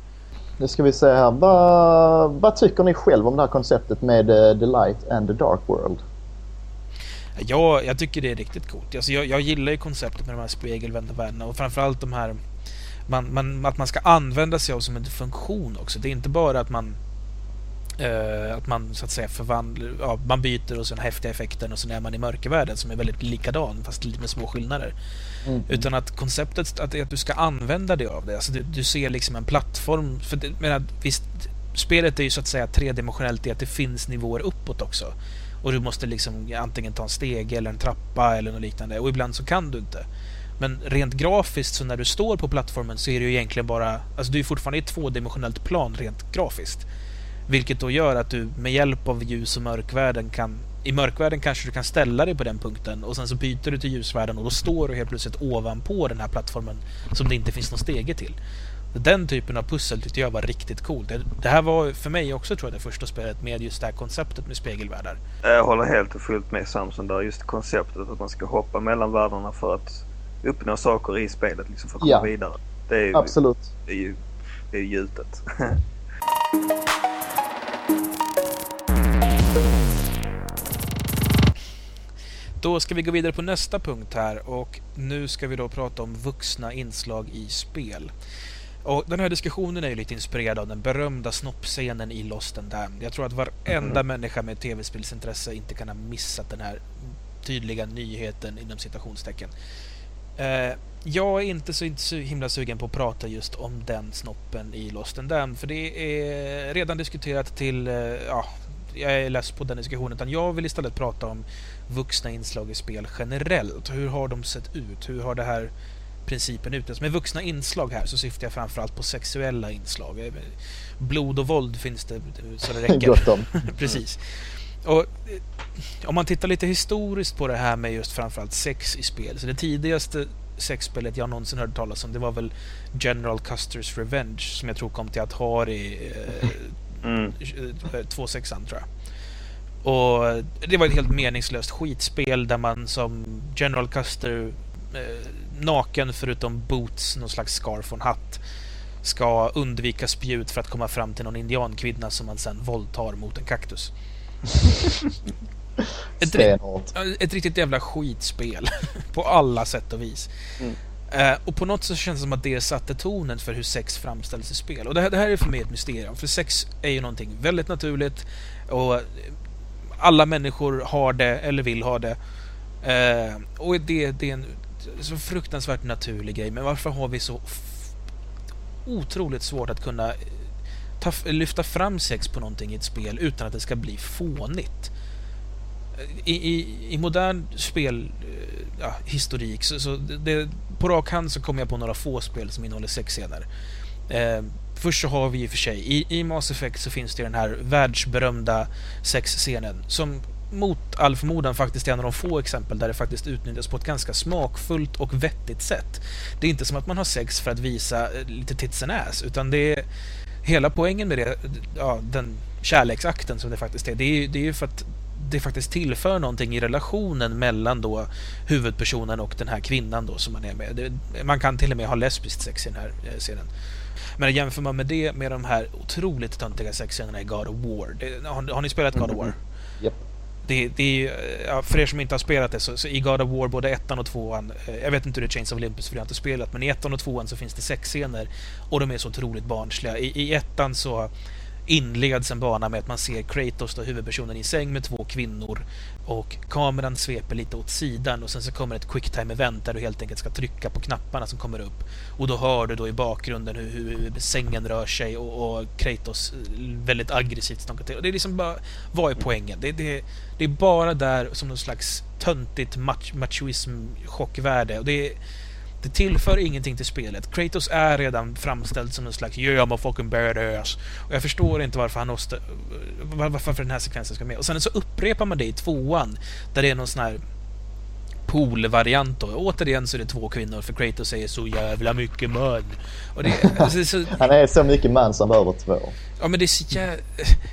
Speaker 2: Nu ska vi se här. Vad, vad tycker ni själv om det här konceptet med eh, The Light and the Dark World?
Speaker 1: Ja, jag tycker det är riktigt coolt. Alltså, jag, jag gillar ju konceptet med de här spegelvända världarna och framförallt de här man, man, att man ska använda sig av som en funktion också. Det är inte bara att man eh, att man så att säga förvandlar, ja, man byter och så den häftiga effekten och så är man i mörkervärlden som är väldigt likadan fast lite med små skillnader.
Speaker 2: Mm.
Speaker 1: Utan att konceptet att, att du ska använda dig av det. Alltså du, du ser liksom en plattform. För det, men visst, spelet är ju så att säga tredimensionellt i att det finns nivåer uppåt också. Och du måste liksom antingen ta en steg eller en trappa eller något liknande. Och ibland så kan du inte. Men rent grafiskt så när du står på plattformen så är det ju egentligen bara... Alltså du är fortfarande i ett tvådimensionellt plan rent grafiskt. Vilket då gör att du med hjälp av ljus och mörkvärden kan... I mörkvärlden kanske du kan ställa dig på den punkten och sen så byter du till ljusvärlden och då står du helt plötsligt ovanpå den här plattformen som det inte finns någon stege till. Den typen av pussel tyckte jag var riktigt coolt. Det, det här var för mig också tror jag det första spelet med just det här konceptet med spegelvärldar.
Speaker 3: Jag håller helt och fullt med Samson där. Just konceptet att man ska hoppa mellan världarna för att uppnå saker i spelet liksom för att komma
Speaker 2: Ja.
Speaker 3: vidare. Det är ju,
Speaker 2: Absolut.
Speaker 3: det är ju, det är ju gjutet. <laughs>
Speaker 1: Då ska vi gå vidare på nästa punkt här och nu ska vi då prata om vuxna inslag i spel. Och den här diskussionen är ju lite inspirerad av den berömda snoppscenen i Lost and Damned. Jag tror att varenda människa med tv-spelsintresse inte kan ha missat den här tydliga nyheten inom citationstecken. Eh, jag är inte så, inte så himla sugen på att prata just om den snoppen i Lost and Damned för det är redan diskuterat till, eh, ja, jag är less på den diskussionen utan jag vill istället prata om vuxna inslag i spel generellt. Hur har de sett ut? Hur har det här principen utnyttjats? Med vuxna inslag här så syftar jag framförallt på sexuella inslag. Eh, Blod och våld finns det så det räcker.
Speaker 2: Gott om. <laughs>
Speaker 1: Precis. Och eh, om man tittar lite historiskt på det här med just framförallt sex i spel. Så det tidigaste sexspelet jag någonsin hörde talas om det var väl General Custer's Revenge som jag tror kom till Atari eh,
Speaker 3: Mm.
Speaker 1: 2.6 tror jag. Och det var ett helt meningslöst skitspel där man som General Custer eh, naken förutom boots, någon slags scarf och en hatt ska undvika spjut för att komma fram till någon indiankvinna som man sen våldtar mot en kaktus. <laughs> Ett,
Speaker 2: Stenhårt.
Speaker 1: ett riktigt jävla skitspel <laughs> på alla sätt och vis.
Speaker 3: Mm.
Speaker 1: Eh, och på något sätt känns det som att det satte tonen för hur sex framställs i spel. Och det här, det här är för mig ett mysterium. För sex är ju någonting väldigt naturligt och eh, alla människor har det eller vill ha det. Eh, och det, det är en så fruktansvärt naturlig grej. Men varför har vi så otroligt svårt att kunna eh, ta, lyfta fram sex på någonting i ett spel utan att det ska bli fånigt? I, i, i modern spelhistorik eh, ja, så, så det, på rak hand så kommer jag på några få spel som innehåller sexscener. Eh, först så har vi i och för sig i, i Mass Effect så finns det den här världsberömda sexscenen som mot all förmodan faktiskt är en av de få exempel där det faktiskt utnyttjas på ett ganska smakfullt och vettigt sätt. Det är inte som att man har sex för att visa eh, lite tits and ass utan det är hela poängen med det, ja, den kärleksakten som det faktiskt är, det är ju det är för att det faktiskt tillför någonting i relationen mellan då huvudpersonen och den här kvinnan då som man är med. Det, man kan till och med ha lesbiskt sex i den här eh, scenen. Men jämför man med det med de här otroligt töntiga sexscenerna i God of War. Det, har, har ni spelat God of War? Mm-hmm.
Speaker 2: Japp.
Speaker 1: Det, det är ja, för er som inte har spelat det så, så i God of War både ettan och tvåan, eh, jag vet inte hur det är Chains of Olympus för jag har inte spelat, men i ettan och tvåan så finns det sexscener och de är så otroligt barnsliga. I, i ettan så inleds en bana med att man ser Kratos, då huvudpersonen, i säng med två kvinnor och kameran sveper lite åt sidan och sen så kommer ett quicktime event där du helt enkelt ska trycka på knapparna som kommer upp och då hör du då i bakgrunden hur, hur sängen rör sig och, och Kratos eh, väldigt aggressivt snackar till. Och det är liksom bara, vad är poängen? Det, det, det är bara där som någon slags töntigt mach, machoism-chockvärde och det är det tillför ingenting till spelet. Kratos är redan framställd som en slags Yeah I'm a fucking badass. Och jag förstår inte varför han måste... var- Varför den här sekvensen ska med. Och sen så upprepar man det i tvåan. Där det är någon sån här poolvariant då. Återigen så är det två kvinnor för Kratos säger så jävla mycket man. <laughs> Alltså, så,
Speaker 2: Han är så mycket man som behöver två.
Speaker 1: ja men det är så jä...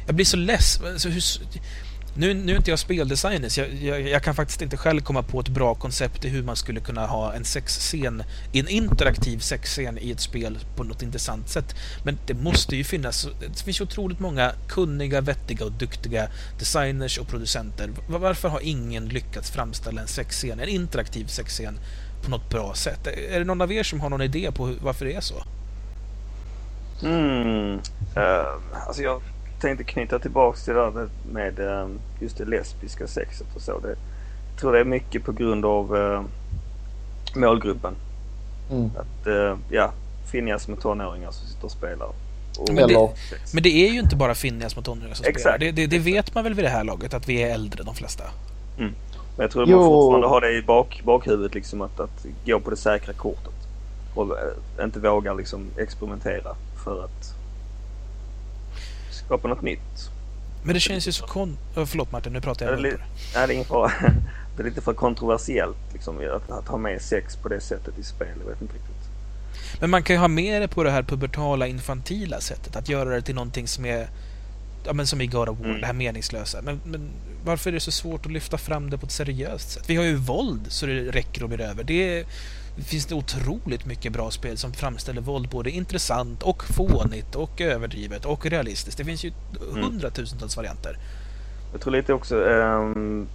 Speaker 1: Jag blir så less. Alltså, hur... Nu, nu är inte jag speldesigner så jag, jag, jag kan faktiskt inte själv komma på ett bra koncept i hur man skulle kunna ha en sexscen, en interaktiv sexscen i ett spel på något intressant sätt. Men det måste ju finnas, det finns ju otroligt många kunniga, vettiga och duktiga designers och producenter. Varför har ingen lyckats framställa en sexscen, en interaktiv sexscen på något bra sätt? Är det någon av er som har någon idé på hur, varför det är så?
Speaker 3: Mm. Uh, alltså jag tänkte knyta tillbaks till det där med, med eh, just det lesbiska sexet och så. Det, jag tror det är mycket på grund av eh, målgruppen.
Speaker 2: Mm.
Speaker 3: Att, eh, ja, finniga små tonåringar som sitter och spelar. Och
Speaker 1: Men det-. Men det är ju inte bara finniga små tonåringar som
Speaker 3: Exakt.
Speaker 1: spelar. Det, det, det vet man väl vid det här laget, att vi är äldre de flesta.
Speaker 3: Men jag tror
Speaker 2: Jo.
Speaker 3: man fortfarande har det i bak, bakhuvudet liksom att, att gå på det säkra kortet. Och eh, inte våga liksom experimentera för att skapa något nytt.
Speaker 1: Men det känns ju så kon... Oh, förlåt Martin, nu pratar
Speaker 3: Ja,
Speaker 1: jag
Speaker 3: det, är nej, det är ingen fara. <laughs> Det är lite för kontroversiellt liksom, att, att ha med sex på det sättet i spel. Jag vet inte riktigt.
Speaker 1: Men man kan ju ha med det på det här pubertala, infantila sättet. Att göra det till någonting som är... Ja men som i God of War,
Speaker 3: Mm.
Speaker 1: det här meningslösa. Men, men varför är det så svårt att lyfta fram det på ett seriöst sätt? Vi har ju våld så det räcker och blir över. Det, är, finns det otroligt mycket bra spel som framställer våld både intressant och fånigt och överdrivet och realistiskt. Det finns ju
Speaker 3: Mm.
Speaker 1: hundratusentals varianter.
Speaker 3: Jag tror lite också, um,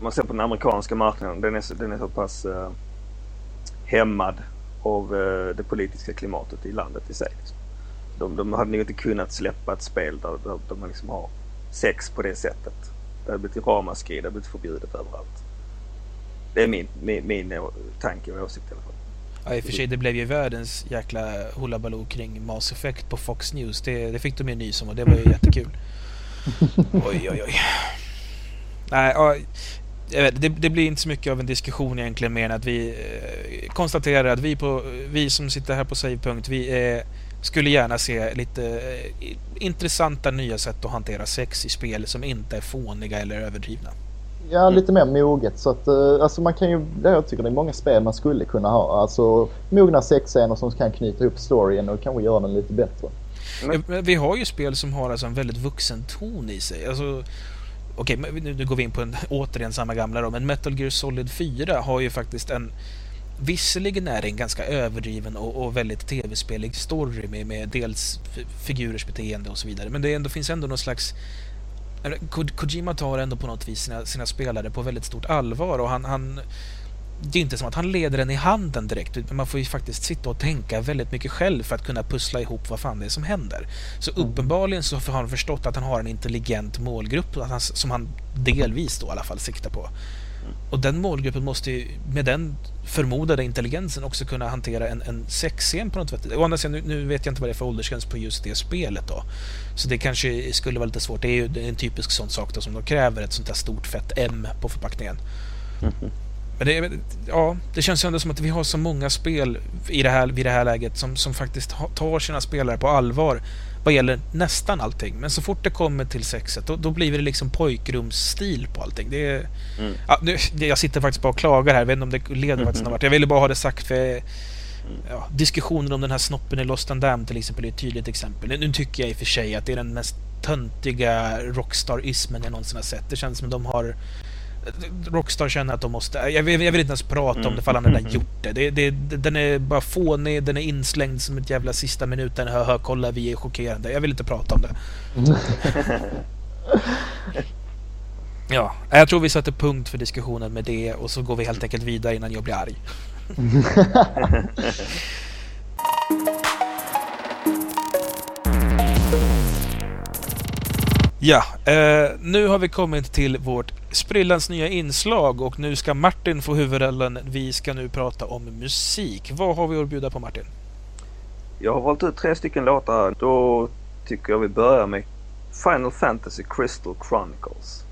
Speaker 3: man ser på den amerikanska marknaden, den är den är så pass eh, hämmad av eh, det politiska klimatet i landet i sig. Liksom. De, de hade nog inte kunnat släppa ett spel där, där, där man liksom har sex på det sättet. Det hade blivit ramaskri, det hade blivit förbjudet överallt. Det är min, min, min tanke och åsikt i alla fall.
Speaker 1: Ja, i och för sig, det blev ju världens jäkla hullabaloo kring Mass Effect på Fox News. Det, det fick de ju nys om och det var ju <laughs> jättekul. Oj, oj, oj. Nej, ja, jag vet, det, det blir inte så mycket av en diskussion egentligen mer än att vi eh, konstaterar att vi, på, vi som sitter här på Savepunkt, vi eh, skulle gärna se lite eh, intressanta nya sätt att hantera sex i spel som inte är fåniga eller överdrivna.
Speaker 2: Ja, lite mer moget. Så att, eh, alltså man kan ju, jag tycker det är många spel man skulle kunna ha. Alltså mogna sexscener som kan knyta ihop storyn och kanske göra den lite bättre.
Speaker 3: Men-
Speaker 1: men Vi har ju spel som har alltså en väldigt vuxen ton i sig. Alltså, Okej, men nu, nu går vi in på en, <laughs> återigen samma gamla då, men Metal Gear Solid 4 har ju faktiskt en Visserligen är det en ganska överdriven och, och väldigt tv-spelig story med, med dels figurers beteende och så vidare. Men det ändå, finns ändå någon slags... Kojima tar ändå på något vis sina, sina spelare på väldigt stort allvar och han, han... Det är inte som att han leder en i handen direkt, utan man får ju faktiskt sitta och tänka väldigt mycket själv för att kunna pussla ihop vad fan det är som händer. Så uppenbarligen så har han förstått att han har en intelligent målgrupp som han delvis då i alla fall siktar på. Och den målgruppen måste ju med den förmodade intelligensen också kunna hantera en, en sexscen på något sätt. Å andra sidan, nu, vet jag inte vad det är för åldersgräns på just det spelet då. Så det kanske skulle vara lite svårt. Det är ju en typisk sån sak då som de kräver ett sånt där stort fett M på förpackningen. Men det, ja, det känns ju ändå som att vi har så många spel i det här, vid det här läget som, som faktiskt tar sina spelare på allvar vad gäller nästan allting. Men så fort det kommer till sexet, då, då blir det liksom pojkrumsstil på allting. Det är,
Speaker 3: Mm.
Speaker 1: ja, nu, jag sitter faktiskt bara och klagar här, jag vet inte om det leder någon vart. Jag ville bara ha det sagt för ja, diskussionen om den här snoppen i Lost and Damned till exempel är ett tydligt exempel. Nu, nu tycker jag i och för sig att det är den mest töntiga rockstar-ismen jag någonsin har sett. Det känns som att de har Rockstar känner att de måste... Jag vill, jag vill inte ens prata om
Speaker 3: Mm.
Speaker 1: det för alla redan gjort det. det, det. Den är bara fånig, den är inslängd som ett jävla sista minuten. Hö, hö, kolla vi är chockerande. Jag vill inte prata om det. <laughs> Ja, jag tror vi sätter punkt för diskussionen med det och så går vi helt enkelt vidare innan jag blir arg. <laughs> Ja, eh, nu har vi kommit till vårt sprillans nya inslag och nu ska Martin få huvudrollen. Vi ska nu prata om musik. Vad har vi att bjuda på Martin?
Speaker 3: Jag har valt ut tre stycken låtar. Då tycker jag vi börjar med Final Fantasy Crystal Chronicles.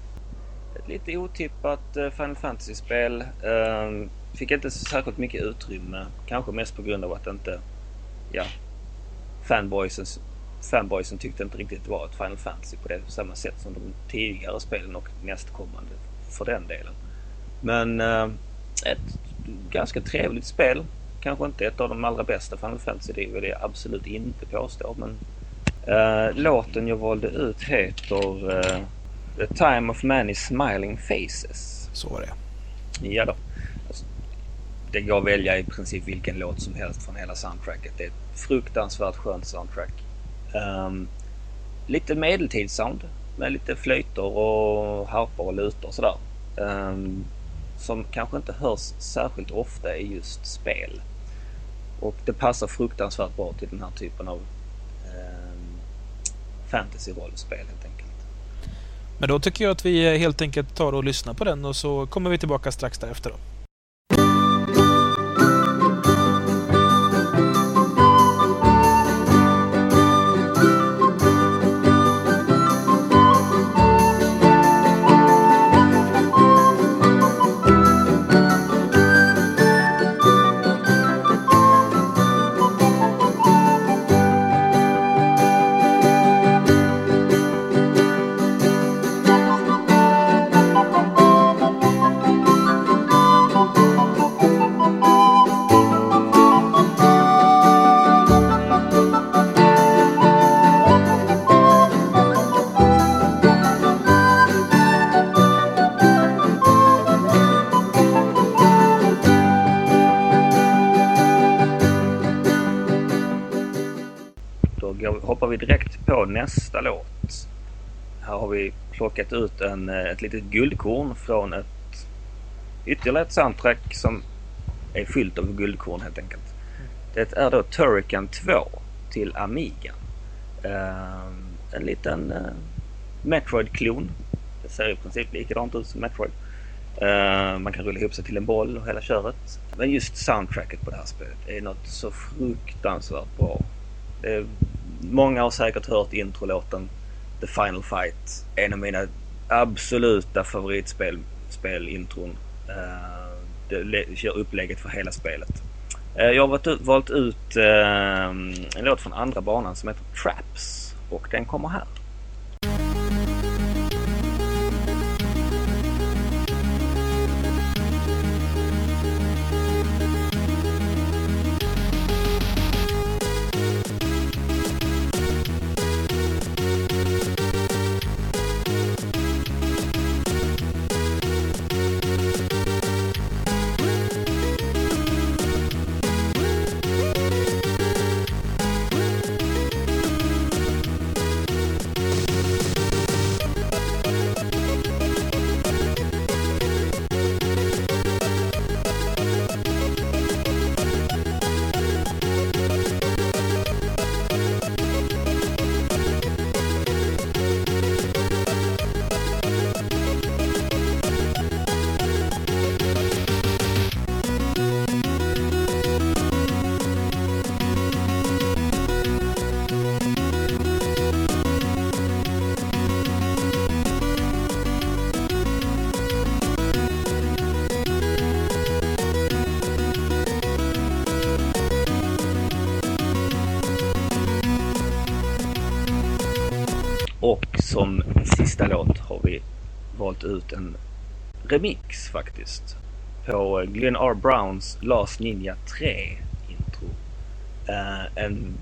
Speaker 3: Ett lite otippat eh, Final Fantasy-spel. Ehm, Fick inte så särskilt mycket utrymme. Kanske mest på grund av att inte... Ja. Fanboysen, fanboysen tyckte inte riktigt det var ett Final Fantasy på det samma sätt som de tidigare spelen och nästkommande för den delen. Men eh, ett ganska trevligt spel. Kanske inte ett av de allra bästa Final Fantasy, det vill jag absolut inte påstå. Men uh, låten jag valde ut heter uh, The Time of Many Smiling Faces.
Speaker 1: Så var det.
Speaker 3: Ja då. Alltså, det går att välja i princip vilken låt som helst från hela soundtracket. Det är ett fruktansvärt skönt soundtrack. Um, lite medeltidssound med lite flöjter och harpor och lutor och sådär. Um, som kanske inte hörs särskilt ofta i just spel. Och det passar fruktansvärt bra till den här typen av um, fantasy-rollspel helt enkelt.
Speaker 1: Men då tycker jag att vi helt enkelt tar och lyssnar på den och så kommer vi tillbaka strax därefter då.
Speaker 3: Plockat ut en, eh, ett litet guldkorn från ett ytterligare ett soundtrack som är fyllt av guldkorn helt enkelt. Det är då Turrican 2 till Amiga. Uh, en liten uh, Metroid-klon. Det ser i princip likadant ut som Metroid. Uh, man kan rulla ihop sig till en boll och hela köret. Men just soundtracket på det här spelet är något så fruktansvärt bra. Det är Många har säkert hört introlåten The Final Fight. En av mina absoluta favoritspel, spelintron. Uh, eh, det kör upplägget för hela spelet. Uh, jag har valt ut uh, en låt från andra banan som heter Traps och den kommer här. Valt ut en remix faktiskt. På Glenn R. Browns Last Ninja 3 intro. Uh, en,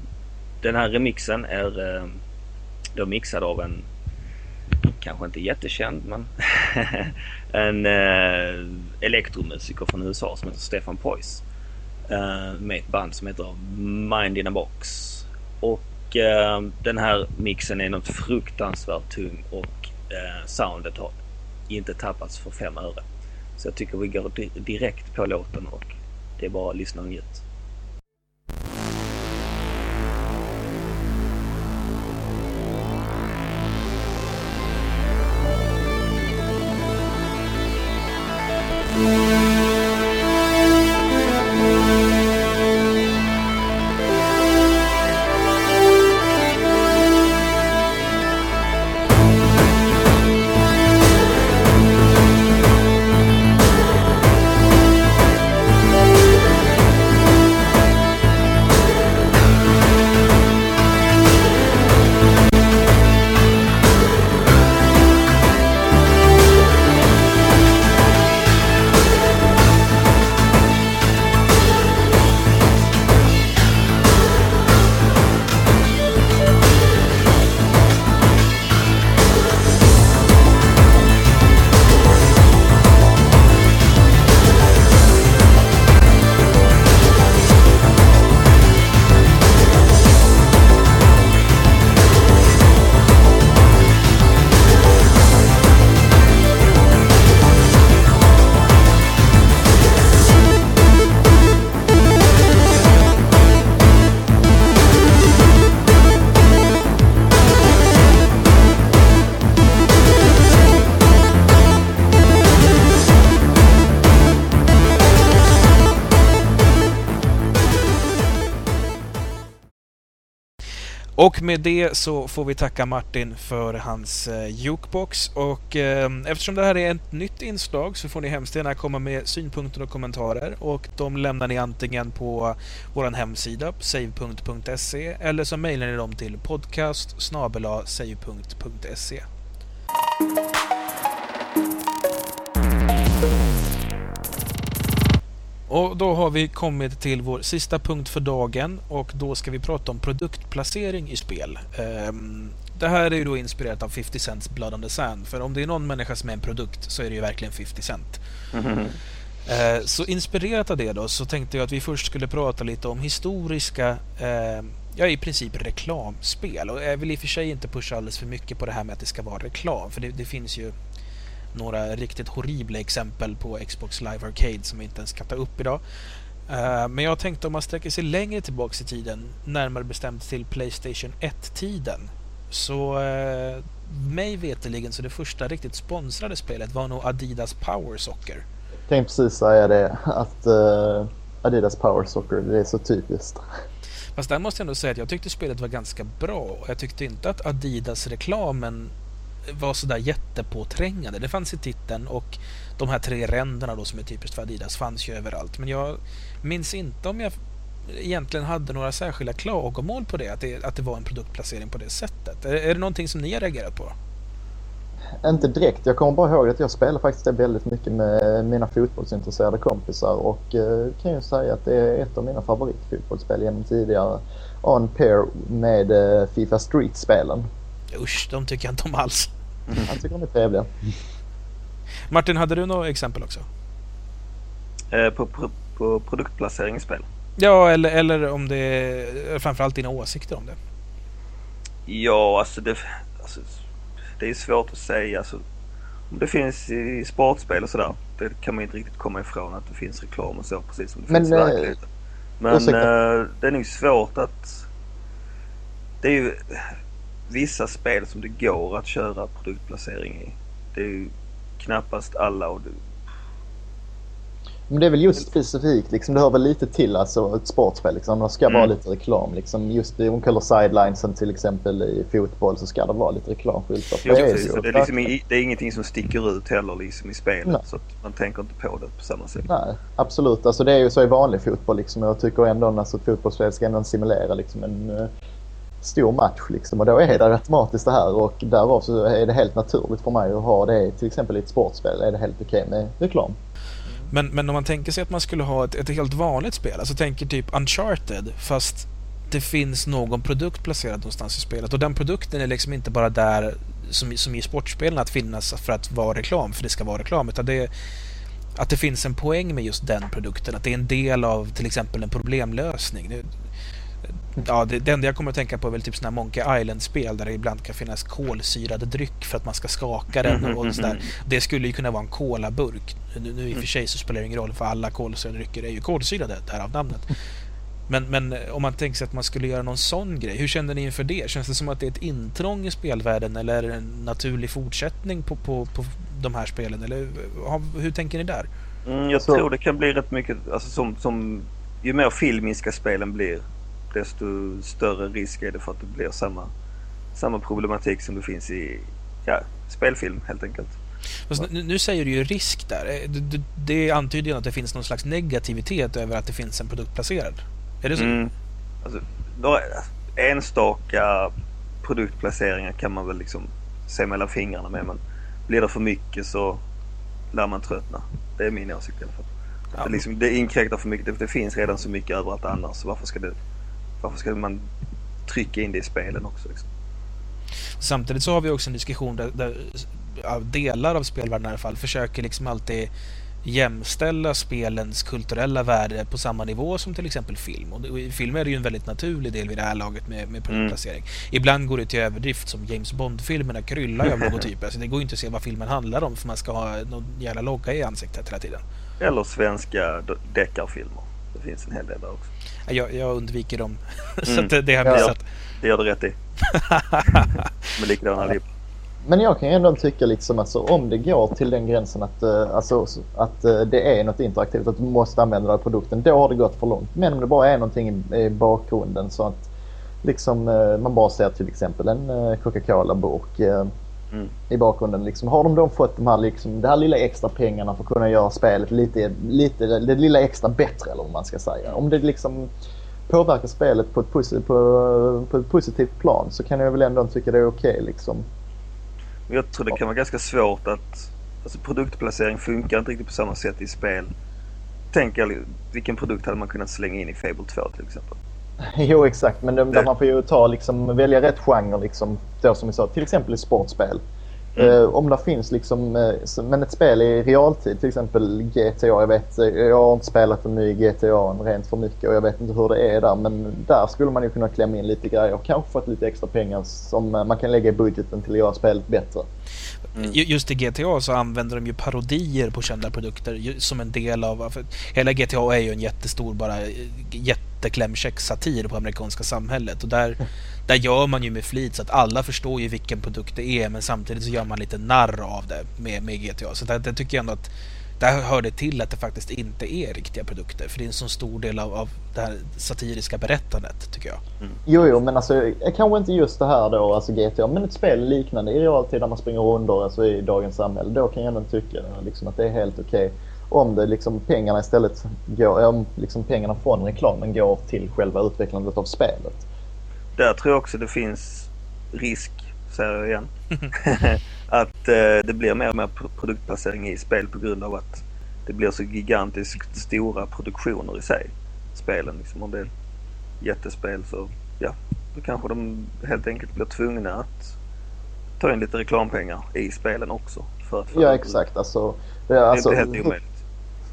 Speaker 3: den här remixen är uh, då mixad av en, kanske inte jättekänd men <laughs> en uh, elektromusiker från USA som heter Stefan Poise. Uh, med ett band som heter Mind in a Box. Och den här mixen är något fruktansvärt tung och soundet har inte tappats för fem öre. Så jag tycker vi går direkt på låten och det är bara att lyssna och njut.
Speaker 1: Och med det så får vi tacka Martin för hans eh, jukebox och eh, eftersom det här är ett nytt inslag så får ni hemskt gärna komma med synpunkter och kommentarer och de lämnar ni antingen på vår hemsida save.se eller så mejlar ni dem till podcast save.se. Och då har vi kommit till vår sista punkt för dagen och då ska vi prata om produktplacering i spel. Um, det här är ju då inspirerat av 50 Cents Blood on the Sand. För om det är någon människa som är en produkt så är det ju verkligen 50 Cent. Mm -hmm. uh, så inspirerat av det då så tänkte jag att vi först skulle prata lite om historiska uh, ja, i princip reklamspel. Och jag vill i och för sig inte pusha alldeles för mycket på det här med att det ska vara reklam. För det, det finns ju några riktigt horribla exempel på Xbox Live Arcade som vi inte ens kan ta upp idag. Uh, men jag tänkte om man sträcker sig längre tillbaks i tiden, närmare bestämt till Playstation 1-tiden, så uh, mig veteligen så det första riktigt sponsrade spelet var nog Adidas Power Soccer.
Speaker 2: Jag tänkte precis säga det, att uh, Adidas Power Soccer, det är så typiskt.
Speaker 1: Fast där måste jag ändå säga att jag tyckte spelet var ganska bra. Jag tyckte inte att Adidas-reklamen var sådär jättepåträngande. Det fanns i titeln och de här tre ränderna då som är typiskt för Adidas fanns ju överallt. Men jag minns inte om jag egentligen hade några särskilda klagomål på det att, det, att det var en produktplacering på det sättet. Är, är det någonting som ni har reagerat på?
Speaker 2: Inte direkt. Jag kommer bara ihåg att jag spelar faktiskt det väldigt mycket med mina fotbollsintresserade kompisar och eh, kan ju säga att det är ett av mina favoritfotbollsspel genom tidigare on pair med eh, Fifa Street-spelen.
Speaker 1: Usch, de tycker jag inte om alls.
Speaker 2: Jag tycker de är trevliga.
Speaker 1: Martin, hade du några exempel också?
Speaker 3: Eh, på, på, på produktplaceringsspel?
Speaker 1: Ja, eller, eller om det är framförallt dina åsikter om det.
Speaker 3: Ja, alltså det, alltså, det är svårt att säga. Alltså, om det finns i sportspel och sådär, det kan man inte riktigt komma ifrån att det finns reklam och så precis som det Men, finns i eh, verkligheten. Men äh, det är nog svårt att... Det är ju vissa spel som det går att köra produktplacering i. Det är ju knappast alla och det...
Speaker 2: Men det är väl just specifikt, liksom, det hör väl lite till alltså ett sportspel. Liksom. Det ska mm. vara lite reklam. Liksom. Just man kollar sidelinesen till exempel i fotboll så ska det vara lite reklamskyltar.
Speaker 3: Det, är precis. Det, är liksom, det är ingenting som sticker ut heller liksom, i spelet. Nej. Så man tänker inte på det på samma sätt.
Speaker 2: Nej, absolut. Alltså, det är ju så i vanlig fotboll. Liksom. Jag tycker ändå att alltså, fotbollsspel ska ändå simulera liksom, en eh, stor match liksom och då är det automatiskt det här och därav så är det helt naturligt för mig att ha det till exempel i ett sportspel är det helt okej okay med reklam.
Speaker 1: Men, men om man tänker sig att man skulle ha ett, ett helt vanligt spel, alltså tänker typ Uncharted fast det finns någon produkt placerad någonstans i spelet och den produkten är liksom inte bara där som, som i sportspelen att finnas för att vara reklam, för det ska vara reklam, utan det är att det finns en poäng med just den produkten, att det är en del av till exempel en problemlösning. Ja, det, det enda jag kommer att tänka på är väl typ sådana Monkey Island-spel där det ibland kan finnas kolsyrad dryck för att man ska skaka den och, och sådär. Det skulle ju kunna vara en kolaburk. Nu, nu i och för sig så spelar det ingen roll för alla kolsyrade drycker är ju kolsyrade, därav namnet. Men, men om man tänker sig att man skulle göra någon sån grej, hur känner ni inför det? Känns det som att det är ett intrång i spelvärlden eller är det en naturlig fortsättning på, på, på de här spelen? Eller hur tänker ni där?
Speaker 3: Mm, jag tror det kan bli rätt mycket, alltså som, som ju mer filmiska spelen blir desto större risk är det för att det blir samma, samma problematik som det finns i ja, spelfilm helt enkelt.
Speaker 1: Fast nu, nu, säger du ju risk där. Eh, det, det antyder ju att det finns någon slags negativitet över att det finns en produkt placerad. Är det så? Mm.
Speaker 3: Alltså, några enstaka produktplaceringar kan man väl liksom se mellan fingrarna med men blir det för mycket så lär man tröttna. Det är min åsikt i alla fall. Ja. Det, liksom, det inkräktar för mycket. Det, det finns redan så mycket överallt annars. Varför ska det varför ska man trycka in det i spelen också? Liksom?
Speaker 1: Samtidigt så har vi också en diskussion där, där delar av spelvärlden i alla fall försöker liksom alltid jämställa spelens kulturella värde på samma nivå som till exempel film. Och i film är det ju en väldigt naturlig del vid det här laget med, med produktplacering. Mm. Ibland går det till överdrift som James Bond-filmerna kryllar ju av logotyper. Alltså det går inte att se vad filmen handlar om för man ska ha någon jävla logga i ansiktet hela tiden.
Speaker 3: Eller svenska deckarfilmer. Det finns en hel del där också.
Speaker 1: Jag, jag undviker dem. <laughs> så mm. det, det har jag missat. Ja,
Speaker 3: det gör du rätt i. <laughs> Med likadana liv.
Speaker 2: Men jag kan ändå tycka liksom alltså, om det går till den gränsen att, uh, alltså, att uh, det är något interaktivt, att du måste använda den här produkten, då har det gått för långt. Men om det bara är någonting i, i bakgrunden så att liksom eh, man bara ser till exempel en eh, Coca-Cola-burk eh, mm. i bakgrunden. Liksom, har de då fått de här, liksom, de här lilla extra pengarna för att kunna göra spelet lite, lite det lilla extra bättre eller vad man ska säga. Om det liksom påverkar spelet på ett, posit på, på ett positivt plan så kan jag väl ändå tycka det är okej okay, liksom.
Speaker 3: Jag tror det kan vara ganska svårt att Alltså produktplacering funkar inte riktigt på samma sätt i spel. Tänk vilken produkt hade man kunnat slänga in i Fable 2 till exempel? <laughs>
Speaker 2: Jo exakt, men det, man får ju ta liksom, välja rätt genre liksom, då som vi sa, till exempel i sportspel. Mm. Uh, om det finns liksom, uh, men ett spel i realtid, till exempel GTA. Jag vet, jag har inte spelat en ny GTA rent för mycket och jag vet inte hur det är där. Men där skulle man ju kunna klämma in lite grejer och kanske fått lite extra pengar som uh, man kan lägga i budgeten till att göra spelet bättre.
Speaker 1: Mm. Just i GTA så använder de ju parodier på kända produkter som en del av... Hela GTA är ju en jättestor, bara jätteklämkäck satir på amerikanska samhället. Och där, där gör man ju med flit så att alla förstår ju vilken produkt det är men samtidigt så gör man lite narr av det med, med GTA. Så det, det tycker jag ändå att där hör det till att det faktiskt inte är riktiga produkter. För det är en så stor del av, av det här satiriska berättandet, tycker jag.
Speaker 2: Mm. Jo, jo, men alltså kanske inte just det här då, alltså GTA, men ett spel liknande i realtid där man springer rundor alltså i dagens samhälle. Då kan jag ändå tycka liksom, att det är helt okej. Okay. Om det liksom pengarna istället går, om liksom pengarna från reklamen går till själva utvecklandet av spelet.
Speaker 3: Där tror jag också det finns risk, säger jag igen, <laughs> <laughs> att eh, det blir mer och mer produktplacering i spel på grund av att det blir så gigantiskt stora produktioner i sig. Spelen liksom. Om det är jättespel så ja, då kanske de helt enkelt blir tvungna att ta in lite reklampengar i spelen också. För att
Speaker 2: ja exakt. Alltså, det är, alltså, inte helt omöjligt.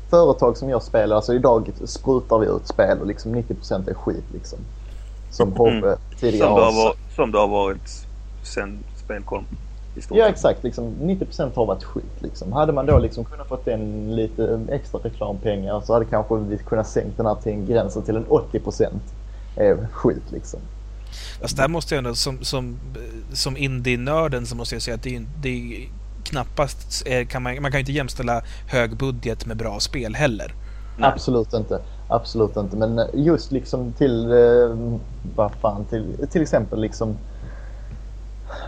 Speaker 2: Företag som gör spel, alltså idag sprutar vi ut spel och liksom 90% är skit liksom. Som mm. tidigare
Speaker 3: som det, har varit, som det har varit sen spel kom.
Speaker 2: Ja exakt, liksom 90% har varit skit. Liksom. Hade man då liksom kunnat fått en lite extra reklampengar så hade kanske vi kunnat sänkt den här till en gränsen till en 80% är skit liksom.
Speaker 1: Alltså där måste jag ändå som, som, som indie-nörden så måste jag säga att det är, det är knappast, kan man, man kan ju inte jämställa hög budget med bra spel heller.
Speaker 2: Nej. Absolut inte. Absolut inte. Men just liksom till, eh, vad fan, till, till exempel liksom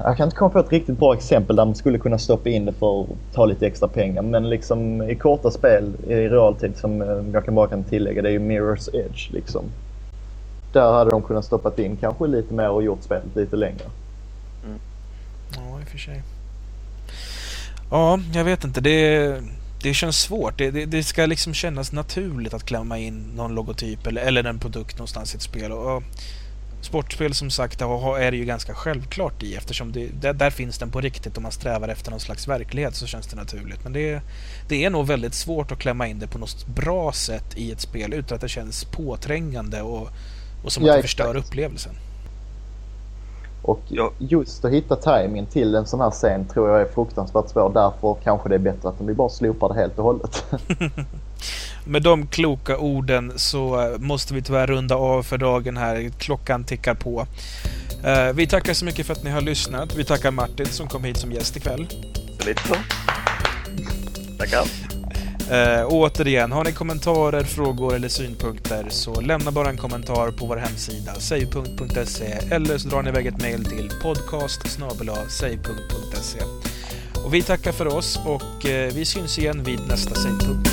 Speaker 2: jag kan inte komma på ett riktigt bra exempel där man skulle kunna stoppa in det för att ta lite extra pengar. Men liksom i korta spel i realtid som eh, jag kan bara kan tillägga det är ju Mirror's Edge liksom. Där hade de kunnat stoppat in kanske lite mer och gjort spelet lite längre.
Speaker 1: Mm. Ja, i och för sig. Ja, jag vet inte. Det, det känns svårt. Det, det, det, ska liksom kännas naturligt att klämma in någon logotyp eller, eller en produkt någonstans i ett spel. Och, och Sportspel som sagt är det ju ganska självklart i eftersom det, där, där, finns den på riktigt och man strävar efter någon slags verklighet så känns det naturligt. Men det, det är nog väldigt svårt att klämma in det på något bra sätt i ett spel utan att det känns påträngande och, och som ja, att det förstör exakt. upplevelsen.
Speaker 2: Och just att hitta timing till en sån här scen tror jag är fruktansvärt svår. Därför kanske det är bättre att vi bara slopar det helt och hållet. <laughs>
Speaker 1: Med de kloka orden så eh, måste vi tyvärr runda av för dagen här. Klockan tickar på. Eh, vi tackar så mycket för att ni har lyssnat. Vi tackar Martin som kom hit som gäst ikväll.
Speaker 3: Lite så. Tackar.
Speaker 1: Eh, återigen, har ni kommentarer, frågor eller synpunkter så lämna bara en kommentar på vår hemsida save.se eller så drar ni iväg ett mejl till podcast Och vi tackar för oss och eh, vi syns igen vid nästa Savepunkt.